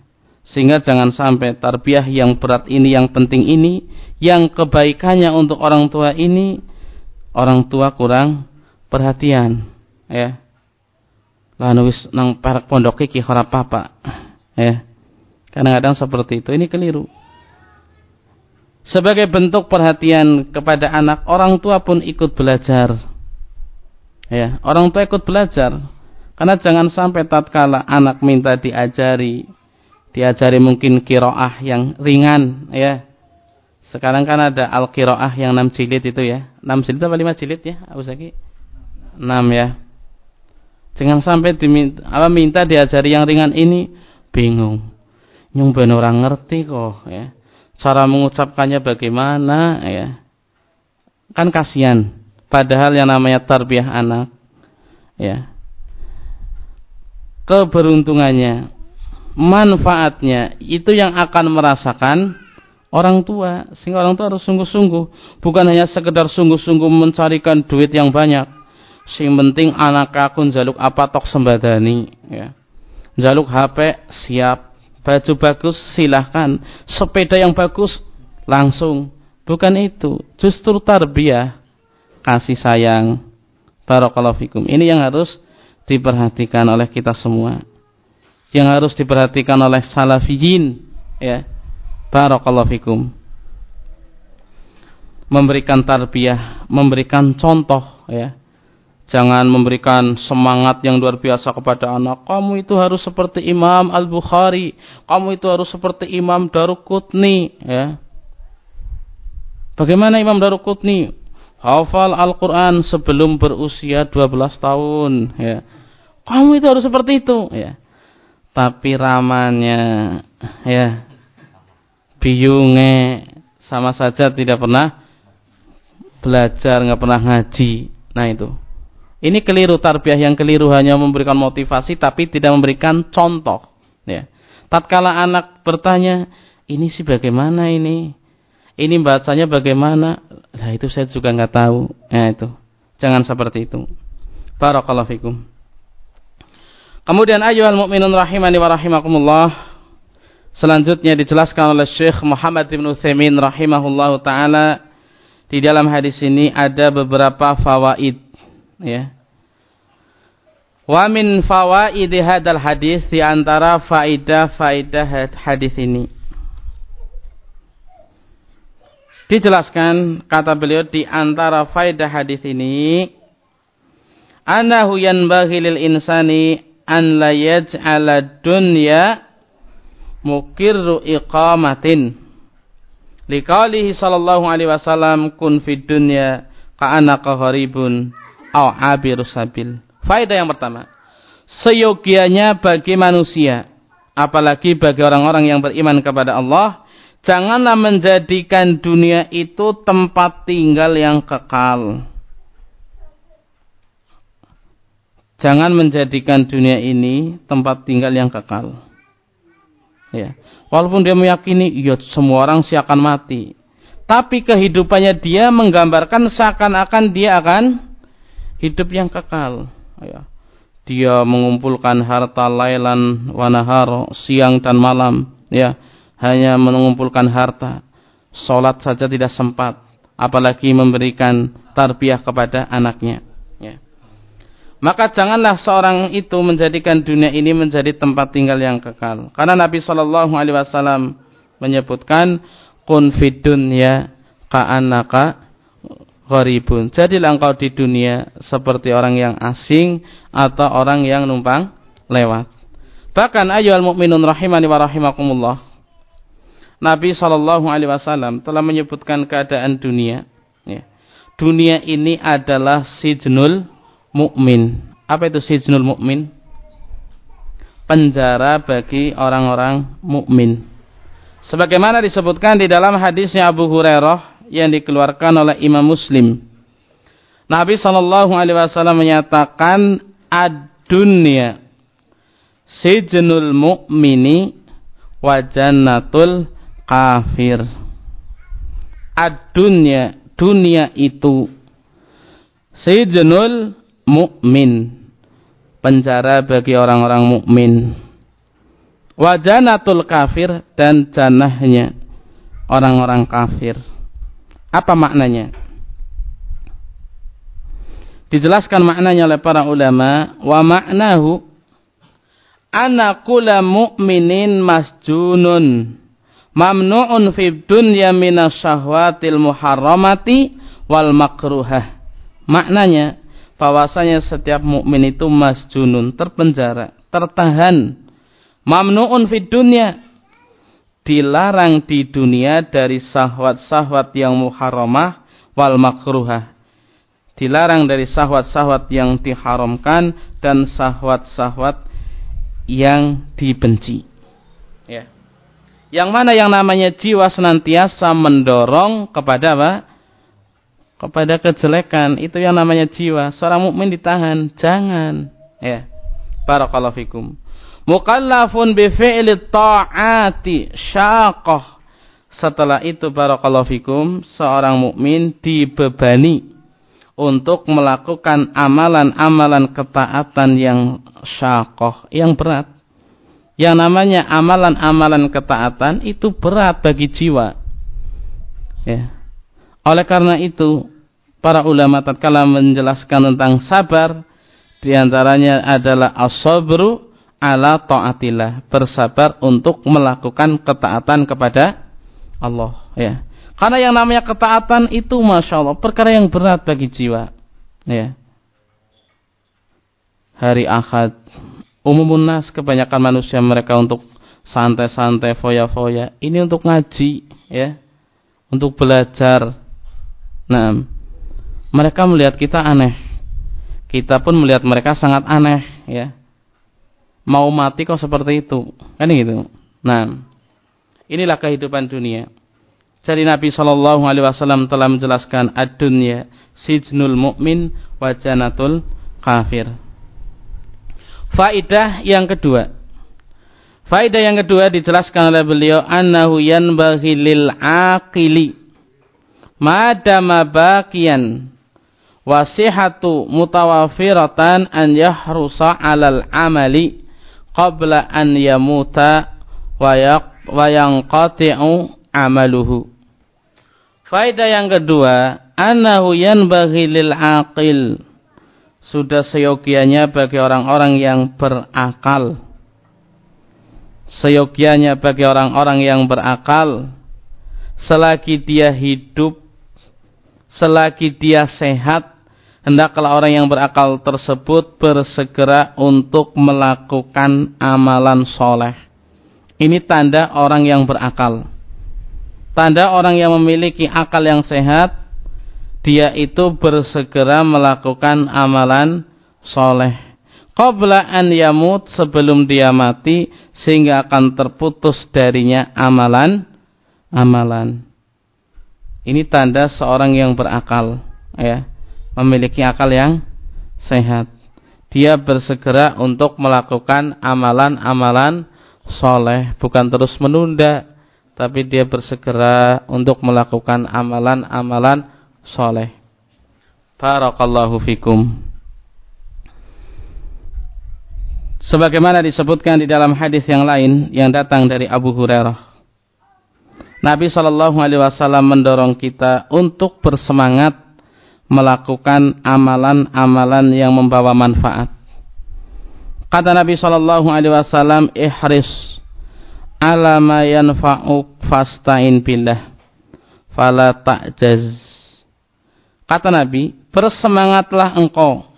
sehingga jangan sampai tarbiyah yang berat ini, yang penting ini, yang kebaikannya untuk orang tua ini, orang tua kurang perhatian. Ya. Lalu wis nang parak pondok iki ora apa Ya. Kadang-kadang seperti itu. Ini keliru. Sebagai bentuk perhatian kepada anak, orang tua pun ikut belajar. Ya, orang tua ikut belajar. Karena jangan sampai tatkala anak minta diajari, diajari mungkin kiroah yang ringan ya. Sekarang kan ada al kiroah yang 6 jilid itu ya. 6 jilid apa 5 jilid ya Abu Zaki? 6 ya. Jangan sampai diminta, apa minta diajari yang ringan. Ini bingung. Nyung ben orang ngerti kok ya. Cara mengucapkannya bagaimana ya. Kan kasihan padahal yang namanya tarbiyah anak ya. Keberuntungannya manfaatnya itu yang akan merasakan orang tua. Sehingga orang tua harus sungguh-sungguh. Bukan hanya sekedar sungguh-sungguh mencarikan duit yang banyak. Sing penting anak aku jaluk apa tok sembadani ya. Jaluk HP siap. Baju bagus silahkan. Sepeda yang bagus langsung. Bukan itu. Justru tarbiyah kasih sayang. Barakallahu fikum. Ini yang harus diperhatikan oleh kita semua. Yang harus diperhatikan oleh salafiyin ya. Barakallahu fikum. Memberikan tarbiyah memberikan contoh ya. Jangan memberikan semangat yang luar biasa kepada anak. Kamu itu harus seperti Imam Al-Bukhari. Kamu itu harus seperti Imam Darukutni ya. Bagaimana Imam Darukutni hafal Al-Qur'an sebelum berusia 12 tahun ya. Kamu itu harus seperti itu ya. Tapi ramanya ya biunge sama saja tidak pernah belajar nggak pernah ngaji. Nah itu. Ini keliru tarbiyah yang keliru hanya memberikan motivasi tapi tidak memberikan contoh ya. Tatkala anak bertanya ini sih bagaimana ini? Ini bacanya bagaimana lah itu saya juga nggak tahu ya itu jangan seperti itu barakallahu fikum Kemudian ayyuhal mu'minun rahimani wa rahimakumullah. Selanjutnya dijelaskan oleh Syekh Muhammad bin Utsaimin rahimahullahu taala di dalam hadis ini ada beberapa fawaid ya. Wa min fawaid hadal hadis di antara faidah-faidah hadis ini. Dijelaskan kata beliau di antara faidah hadis ini anahu yanbaghi lil insani an la yaj'ala dunya mukirru iqamatin. Liqalihi sallallahu alaihi wasallam kun fid dunya ka'anaka gharibun aw abiru sabil. Faedah yang pertama seyogianya bagi manusia apalagi bagi orang-orang yang beriman kepada Allah janganlah menjadikan dunia itu tempat tinggal yang kekal Jangan menjadikan dunia ini tempat tinggal yang kekal. Ya. Walaupun dia meyakini ya semua orang sih akan mati. tapi kehidupannya dia menggambarkan seakan-akan dia akan hidup yang kekal. Ya. Dia mengumpulkan harta lailan wanahar siang dan malam, ya, hanya mengumpulkan harta. Salat saja tidak sempat, apalagi memberikan tarbiyah kepada anaknya. Ya. Maka janganlah seorang itu menjadikan dunia ini menjadi tempat tinggal yang kekal. Karena Nabi Shallallahu Alaihi Wasallam menyebutkan kun fid dunya ka'annaka gharibun. Jadilah engkau di dunia seperti orang yang asing atau orang yang numpang lewat. Bahkan ayyuhal mukminun rahimani wa rahimakumullah. Nabi sallallahu alaihi wasallam telah menyebutkan keadaan dunia. Ya. Dunia ini adalah sijnul mukmin. Apa itu sijnul mukmin? Penjara bagi orang-orang mukmin. Sebagaimana disebutkan di dalam hadisnya Abu Hurairah yang dikeluarkan oleh Imam Muslim. Nabi Shallallahu Alaihi Wasallam menyatakan ad-dunya sijnul mu'mini wa jannatul kafir. Ad-dunya dunia itu sijnul mu'min penjara bagi orang-orang mukmin wajanatul kafir dan janahnya orang-orang kafir. Apa maknanya? Dijelaskan maknanya oleh para ulama, wa maknahu anna kula mu'minin masjunun mamnu'un fi dunya minasyahwatil muharramati wal makruhah. Maknanya bahwasanya setiap mukmin itu masjunun, terpenjara, tertahan Mamnu'un fid dunya. Dilarang di dunia dari sahwat-sahwat yang muharramah wal makruhah. Dilarang dari sahwat-sahwat yang diharamkan dan sahwat-sahwat yang dibenci. Ya. Yang mana yang namanya jiwa senantiasa mendorong kepada apa? Kepada kejelekan. Itu yang namanya jiwa. Seorang mukmin ditahan. Jangan. Ya. Barakallahu fikum mukallafun bi fi'li ta'ati syaqah setelah itu barakallahu fikum seorang mukmin dibebani untuk melakukan amalan-amalan ketaatan yang syaqah yang berat yang namanya amalan-amalan ketaatan itu berat bagi jiwa ya oleh karena itu para ulama tatkala menjelaskan tentang sabar di antaranya adalah as-sabru ala taatillah, bersabar untuk melakukan ketaatan kepada Allah, ya. Karena yang namanya ketaatan itu masya Allah perkara yang berat bagi jiwa, ya. Hari Ahad, umumun nas kebanyakan manusia mereka untuk santai-santai, foya-foya. Ini untuk ngaji, ya, untuk belajar. Nah, mereka melihat kita aneh. Kita pun melihat mereka sangat aneh, ya. Mau mati kok seperti itu. Kan gitu. Nah inilah kehidupan dunia. Jadi Nabi Shallallahu Alaihi Wasallam telah menjelaskan ad-dunya sijnul mu'min wajanatul kafir faidah yang kedua faidah yang kedua dijelaskan oleh beliau annahu yanbaghi lil aqili madama baqiyan wasihatu mutawafiratan an yahrusa alal amali qabla an yamuta wa yanqati'u amaluhu. Faedah yang kedua, annahu yanbaghi lil aqil. Sudah seyogianya bagi orang-orang yang berakal. Seyogianya bagi orang-orang yang berakal selagi dia hidup, selagi dia sehat, hendaklah orang yang berakal tersebut bersegera untuk melakukan amalan soleh. Ini tanda orang yang berakal. Tanda orang yang memiliki akal yang sehat, dia itu bersegera melakukan amalan soleh. Qabla an yamut sebelum dia mati sehingga akan terputus darinya amalan amalan. Ini tanda seorang yang berakal, ya memiliki akal yang sehat. Dia bersegera untuk melakukan amalan-amalan soleh, bukan terus menunda, tapi dia bersegera untuk melakukan amalan-amalan soleh. Barakallahu fikum. Sebagaimana disebutkan di dalam hadis yang lain yang datang dari Abu Hurairah. Nabi Shallallahu Alaihi Wasallam mendorong kita untuk bersemangat melakukan amalan-amalan yang membawa manfaat. Kata Nabi Shallallahu Alaihi Wasallam, ihris ala ma yanfa'uk fasta'in billah fala ta'jaz. Kata Nabi, bersemangatlah engkau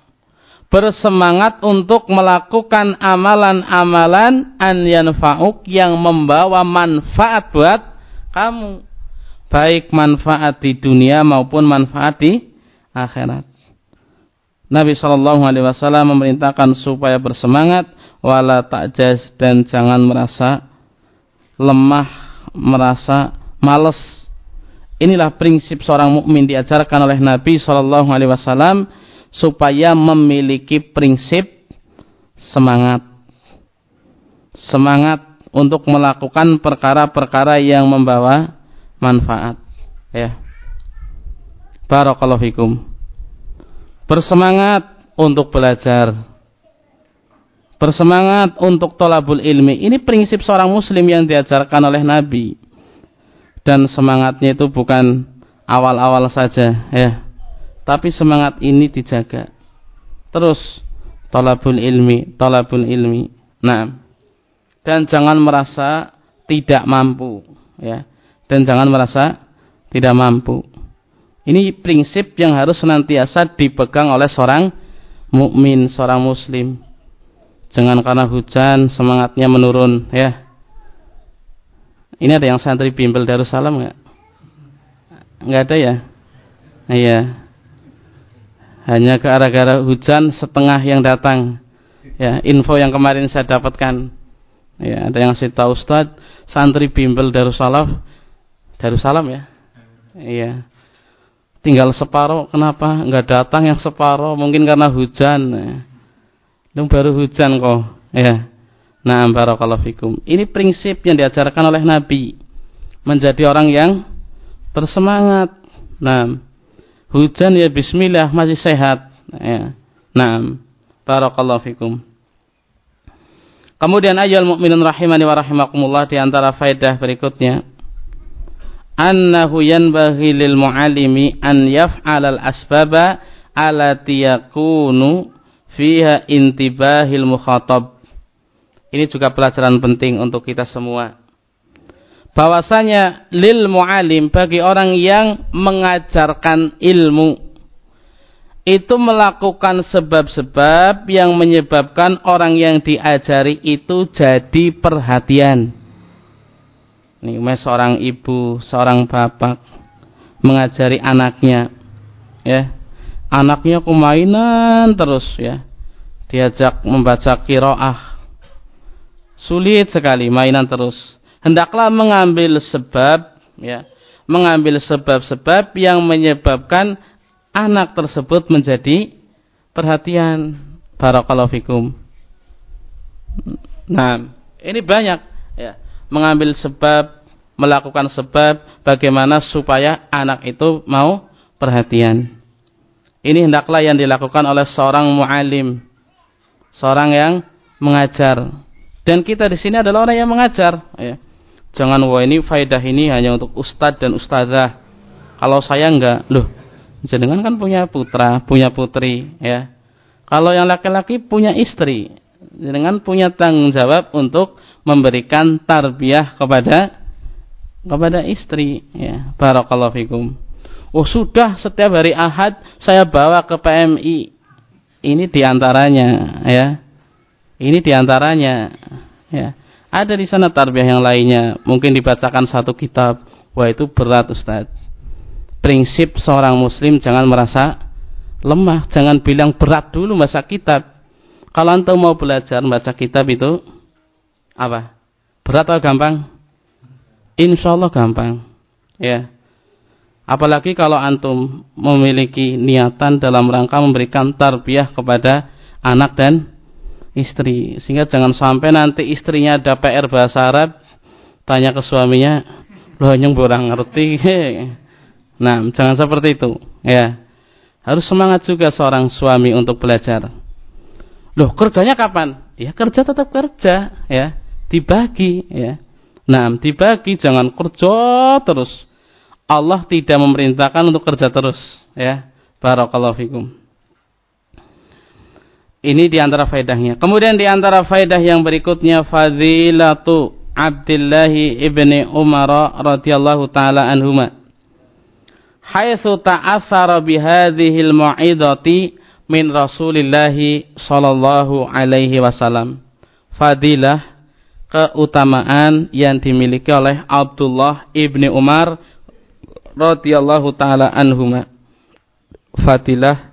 bersemangat untuk melakukan amalan-amalan an yanfa'uk yang membawa manfaat buat kamu baik manfaat di dunia maupun manfaat di akhirat. Nabi Shallallahu Alaihi Wasallam memerintahkan supaya bersemangat, wala takjaz dan jangan merasa lemah, merasa malas. Inilah prinsip seorang mukmin diajarkan oleh Nabi Shallallahu Alaihi Wasallam supaya memiliki prinsip semangat, semangat untuk melakukan perkara-perkara yang membawa manfaat. Ya. Barakallahu fikum. Bersemangat untuk belajar. Bersemangat untuk tolabul ilmi. Ini prinsip seorang muslim yang diajarkan oleh Nabi. Dan semangatnya itu bukan awal-awal saja, ya. Tapi semangat ini dijaga. Terus tolabul ilmi, tolabul ilmi. Nah, dan jangan merasa tidak mampu ya dan jangan merasa tidak mampu ini prinsip yang harus senantiasa dipegang oleh seorang mukmin seorang muslim jangan karena hujan semangatnya menurun ya ini ada yang santri bimbel Darussalam nggak nggak ada ya iya hanya ke arah-arah hujan setengah yang datang ya info yang kemarin saya dapatkan Ya, ada yang saya tahu Ustaz, santri bimbel Darussalam, Darussalam ya. Iya. Tinggal separuh, kenapa nggak datang yang separuh? Mungkin karena hujan. Ya. baru hujan kok. Ya. Nah, barakallahu fikum. Ini prinsip yang diajarkan oleh Nabi. Menjadi orang yang bersemangat. Nah, hujan ya bismillah masih sehat. Ya. Nah, barakallahu fikum. Kemudian ayat mukminun rahimani wa rahimakumullah di antara faedah berikutnya annahu yanbaghi lil muallimi an yaf'al al asbaba allati yakunu fiha intibahil mukhatab. Ini juga pelajaran penting untuk kita semua. Bahwasanya lil muallim bagi orang yang mengajarkan ilmu itu melakukan sebab-sebab yang menyebabkan orang yang diajari itu jadi perhatian. Ini seorang ibu, seorang bapak mengajari anaknya, ya, anaknya kumainan terus ya, diajak membaca kiroah, sulit sekali mainan terus. Hendaklah mengambil sebab, ya, mengambil sebab-sebab yang menyebabkan anak tersebut menjadi perhatian barakallahu fikum. Nah, ini banyak ya, mengambil sebab, melakukan sebab bagaimana supaya anak itu mau perhatian. Ini hendaklah yang dilakukan oleh seorang muallim, seorang yang mengajar. Dan kita di sini adalah orang yang mengajar, ya. Jangan wah ini faedah ini hanya untuk ustadz dan ustadzah. Kalau saya enggak, loh jenengan kan punya putra, punya putri, ya. Kalau yang laki-laki punya istri, jenengan punya tanggung jawab untuk memberikan tarbiyah kepada kepada istri, ya. Barakallahu fikum. Oh sudah setiap hari Ahad saya bawa ke PMI. Ini di antaranya, ya. Ini di antaranya, ya. Ada di sana tarbiyah yang lainnya, mungkin dibacakan satu kitab. Wah itu berat Ustadz prinsip seorang muslim jangan merasa lemah, jangan bilang berat dulu baca kitab. Kalau antum mau belajar baca kitab itu apa? Berat atau gampang? Insya Allah gampang. Ya. Apalagi kalau antum memiliki niatan dalam rangka memberikan tarbiyah kepada anak dan istri. Sehingga jangan sampai nanti istrinya ada PR bahasa Arab, tanya ke suaminya, Loh yang orang ngerti. Nah, jangan seperti itu, ya. Harus semangat juga seorang suami untuk belajar. Loh, kerjanya kapan? Ya kerja tetap kerja, ya. Dibagi, ya. Nah, dibagi jangan kerja terus. Allah tidak memerintahkan untuk kerja terus, ya. Barakallahu fikum. Ini di antara faedahnya. Kemudian di antara faedah yang berikutnya fadilatu Abdullah ibni Umar radhiyallahu taala anhuma. Haitsu ta'athara bihadhihi al-mau'izati min Rasulillah sallallahu alaihi wasallam. Fadilah keutamaan yang dimiliki oleh Abdullah ibni Umar radhiyallahu taala anhuma. Fadilah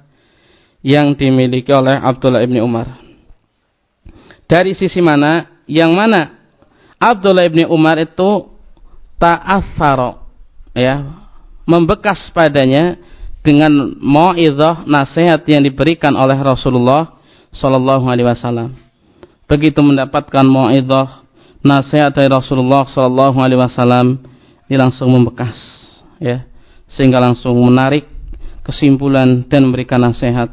yang dimiliki oleh Abdullah ibni Umar. Dari sisi mana? Yang mana Abdullah ibni Umar itu ta'atharo ya membekas padanya dengan mau'izah nasihat yang diberikan oleh Rasulullah sallallahu alaihi wasallam. Begitu mendapatkan mau'izah nasihat dari Rasulullah sallallahu alaihi wasallam, dia langsung membekas ya, sehingga langsung menarik kesimpulan dan memberikan nasihat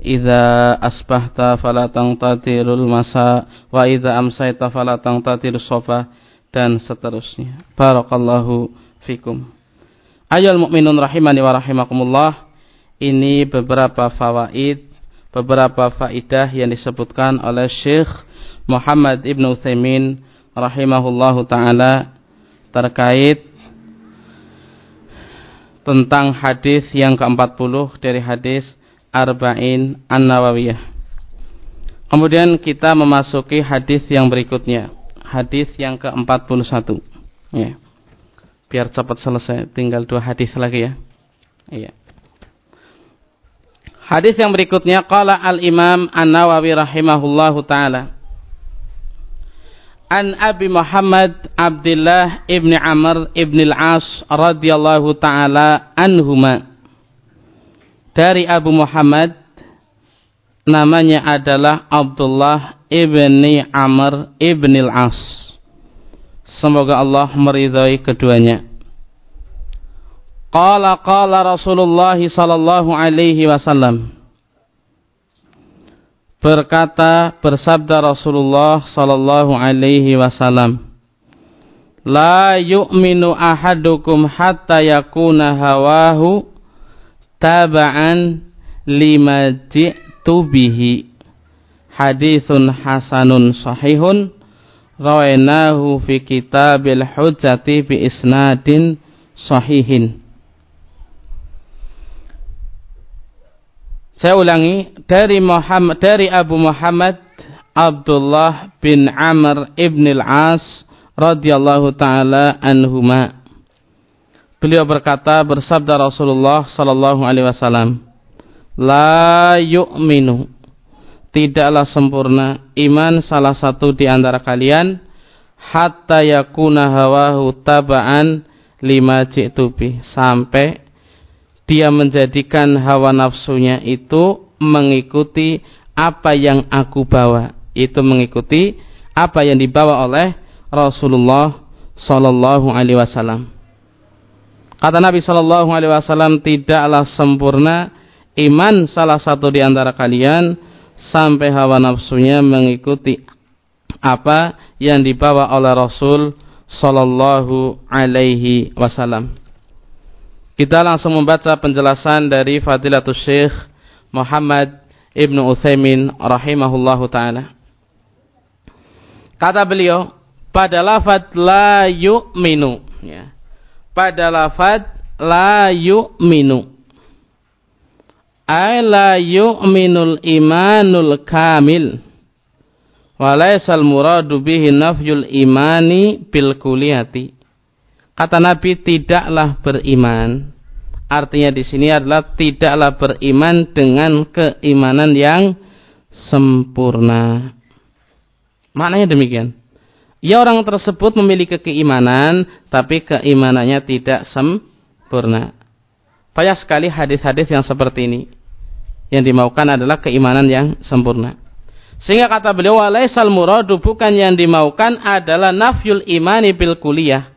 Iza asbahta fala tangtatirul masa wa idza amsayta fala tangtatirus sofa dan seterusnya. Barakallahu fikum. Ayol mukminun rahimani wa rahimakumullah. Ini beberapa fawaid, beberapa faidah yang disebutkan oleh Syekh Muhammad Ibn Utsaimin rahimahullahu taala terkait tentang hadis yang ke-40 dari hadis Arba'in An-Nawawiyah. Kemudian kita memasuki hadis yang berikutnya. Hadis yang ke-41. Ya. Biar cepat selesai, tinggal dua hadis lagi ya. Iya. Hadis yang berikutnya qala al-Imam An-Nawawi rahimahullahu taala. An Abi Muhammad Abdullah ibni Amr ibni al-As radhiyallahu taala anhuma dari Abu Muhammad namanya adalah Abdullah ibni Amr ibni Al-As. Semoga Allah meridhai keduanya. Qala qala Rasulullah sallallahu alaihi wasallam. Berkata bersabda Rasulullah sallallahu alaihi wasallam. La yu'minu ahadukum hatta yakuna hawahu taba'an lima ji'tu bihi. Hadithun hasanun sahihun. Rawainahu fi kitabil hujjati bi isnadin sahihin. Saya ulangi dari Muhammad dari Abu Muhammad Abdullah bin Amr ibn al-As radhiyallahu taala anhuma Beliau berkata bersabda Rasulullah sallallahu alaihi wasallam, "La yu'minu tidaklah sempurna iman salah satu di antara kalian hatta yakuna hawahu taba'an lima ji'tubi sampai dia menjadikan hawa nafsunya itu mengikuti apa yang aku bawa. Itu mengikuti apa yang dibawa oleh Rasulullah sallallahu alaihi wasallam Kata Nabi Shallallahu Alaihi Wasallam tidaklah sempurna iman salah satu di antara kalian sampai hawa nafsunya mengikuti apa yang dibawa oleh Rasul Shallallahu Alaihi Wasallam. Kita langsung membaca penjelasan dari Fadilatul Syekh Muhammad Ibnu Utsaimin rahimahullahu taala. Kata beliau, pada lafaz la yu'minu ya pada lafad la yu'minu. Ay la yu'minul imanul kamil. Walaisal muradu bihi nafyul imani bil kuliyati. Kata Nabi tidaklah beriman. Artinya di sini adalah tidaklah beriman dengan keimanan yang sempurna. Maknanya demikian Ya orang tersebut memiliki keimanan, tapi keimanannya tidak sempurna. Banyak sekali hadis-hadis yang seperti ini. Yang dimaukan adalah keimanan yang sempurna. Sehingga kata beliau, walaisal muradu bukan yang dimaukan adalah nafyul imani bil kuliah.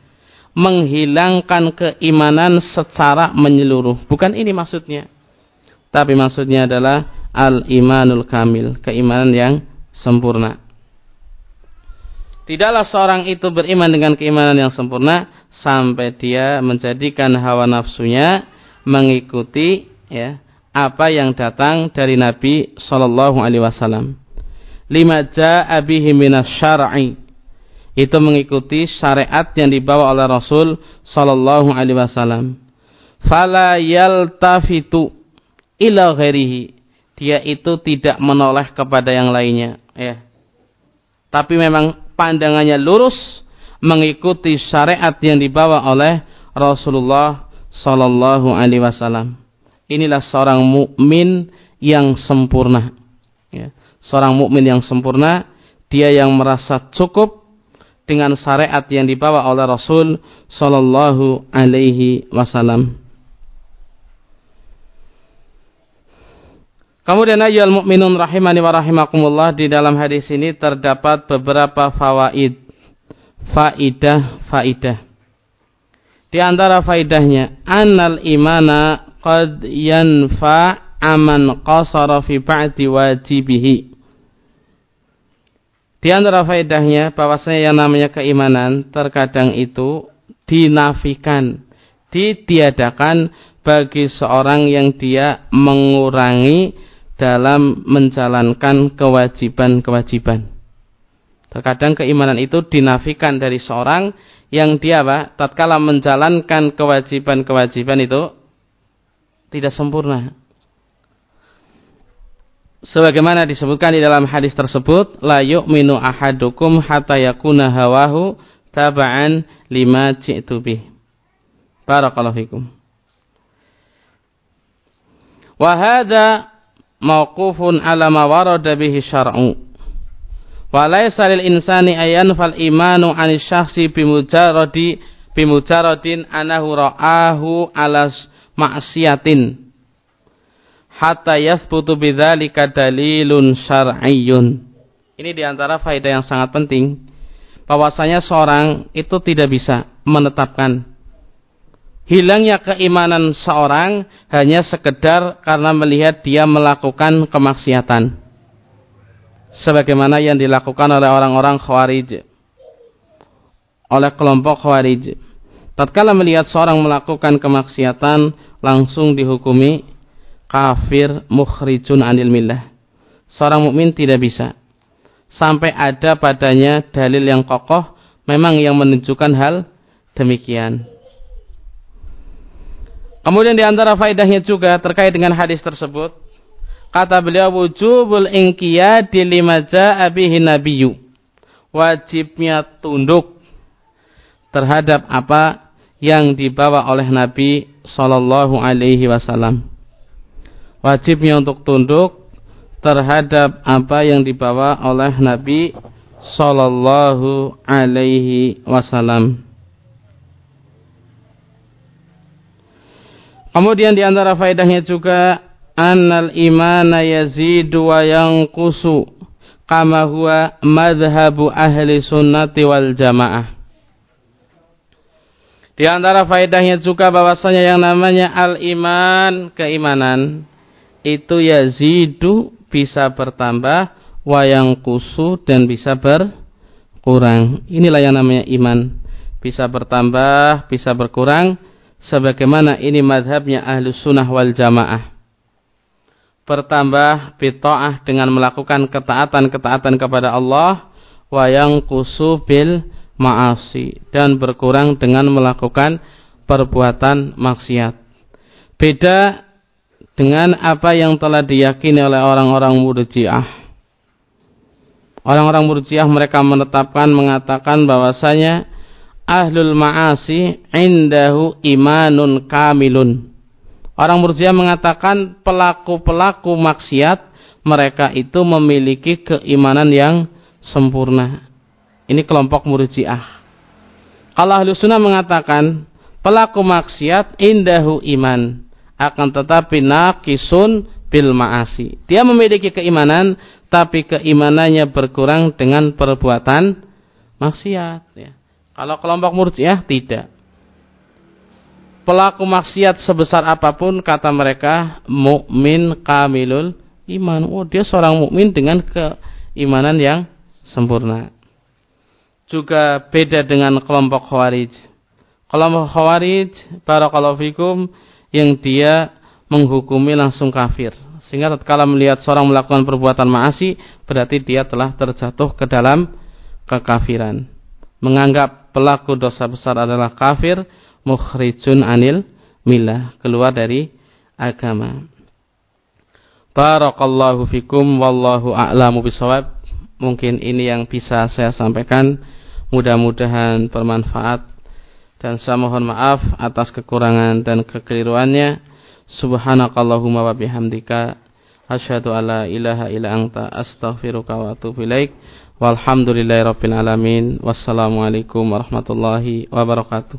menghilangkan keimanan secara menyeluruh. Bukan ini maksudnya. Tapi maksudnya adalah al-imanul kamil, keimanan yang sempurna. Tidaklah seorang itu beriman dengan keimanan yang sempurna sampai dia menjadikan hawa nafsunya mengikuti ya apa yang datang dari Nabi Shallallahu Alaihi Wasallam. Lima jaa bihi minas syar'i itu mengikuti syariat yang dibawa oleh Rasul Shallallahu Alaihi Wasallam. Fala yaltafitu ila ghairihi. Dia itu tidak menoleh kepada yang lainnya. Ya. Tapi memang pandangannya lurus mengikuti syariat yang dibawa oleh Rasulullah Sallallahu Alaihi Wasallam. Inilah seorang mukmin yang sempurna. Ya. Seorang mukmin yang sempurna, dia yang merasa cukup dengan syariat yang dibawa oleh Rasul Sallallahu Alaihi Wasallam. Kemudian ayat mukminun rahimani wa rahimakumullah di dalam hadis ini terdapat beberapa fawaid, faidah, faidah. Di antara faidahnya, anal imana qad yanfa aman qasara fi ba'di wajibihi. Di antara faedahnya bahwasanya yang namanya keimanan terkadang itu dinafikan, ditiadakan bagi seorang yang dia mengurangi dalam menjalankan kewajiban-kewajiban. Terkadang keimanan itu dinafikan dari seorang yang dia Pak, tatkala menjalankan kewajiban-kewajiban itu tidak sempurna. Sebagaimana disebutkan di dalam hadis tersebut, la yu'minu ahadukum hatta yakuna hawahu taba'an lima ji'tu bih. Barakallahu fikum. Wa hadha mauqufun ala ma warada bihi syar'u. Wa laysa lil insani ayan fal imanu an syakhsi bimujarradi bimujarradin anahu ra'ahu ala ma'siyatin. Hatta yathbutu bidzalika dalilun syar'iyyun. Ini di antara faedah yang sangat penting. Bahwasanya seorang itu tidak bisa menetapkan hilangnya keimanan seorang hanya sekedar karena melihat dia melakukan kemaksiatan. Sebagaimana yang dilakukan oleh orang-orang khawarij. Oleh kelompok khawarij. Tatkala melihat seorang melakukan kemaksiatan, langsung dihukumi kafir mukhrijun anil millah. Seorang mukmin tidak bisa. Sampai ada padanya dalil yang kokoh, memang yang menunjukkan hal demikian. Kemudian di antara faedahnya juga terkait dengan hadis tersebut, kata beliau wujubul inqiyadi lima ja'a bihi nabiyyu. Wajibnya tunduk terhadap apa yang dibawa oleh Nabi sallallahu alaihi wasallam. Wajibnya untuk tunduk terhadap apa yang dibawa oleh Nabi sallallahu alaihi wasallam. Kemudian di antara faedahnya juga annal imana yazidu wa yanqusu kama huwa madhhabu ahli sunnati wal jamaah. Di antara faedahnya juga bahwasanya yang namanya al-iman, keimanan itu yazidu bisa bertambah wayang kusu dan bisa berkurang. Inilah yang namanya iman. Bisa bertambah, bisa berkurang sebagaimana ini madhabnya ahlu sunnah wal jamaah. Bertambah bitoah dengan melakukan ketaatan-ketaatan kepada Allah wa yang bil ma'asi dan berkurang dengan melakukan perbuatan maksiat. Beda dengan apa yang telah diyakini oleh orang-orang murjiah. Orang-orang murjiah mereka menetapkan mengatakan bahwasanya ahlul ma'asi indahu imanun kamilun. Orang Murji'ah mengatakan pelaku-pelaku maksiat mereka itu memiliki keimanan yang sempurna. Ini kelompok Murji'ah. Kalau ahlu sunnah mengatakan pelaku maksiat indahu iman. Akan tetapi nakisun bil ma'asi. Dia memiliki keimanan tapi keimanannya berkurang dengan perbuatan maksiat. Ya. Kalau kelompok murjiah tidak. pelaku maksiat sebesar apa pun kata mereka mukmin kamilul iman. Oh, dia seorang mukmin dengan keimanan yang sempurna. Juga beda dengan kelompok Khawarij. Kelompok Khawarij barakallahu fikum yang dia menghukumi langsung kafir. Sehingga tatkala melihat seorang melakukan perbuatan maasi, berarti dia telah terjatuh ke dalam kekafiran. Menganggap pelaku dosa besar adalah kafir, mukhrijun anil milah, keluar dari agama. Barakallahu fikum wallahu a'lamu bisawab. Mungkin ini yang bisa saya sampaikan. Mudah-mudahan bermanfaat dan saya mohon maaf atas kekurangan dan kekeliruannya. Subhanakallahumma wa bihamdika asyhadu alla ilaha illa anta astaghfiruka wa atubu ilaik. Walhamdulillahirabbil alamin. Wassalamualaikum warahmatullahi wabarakatuh.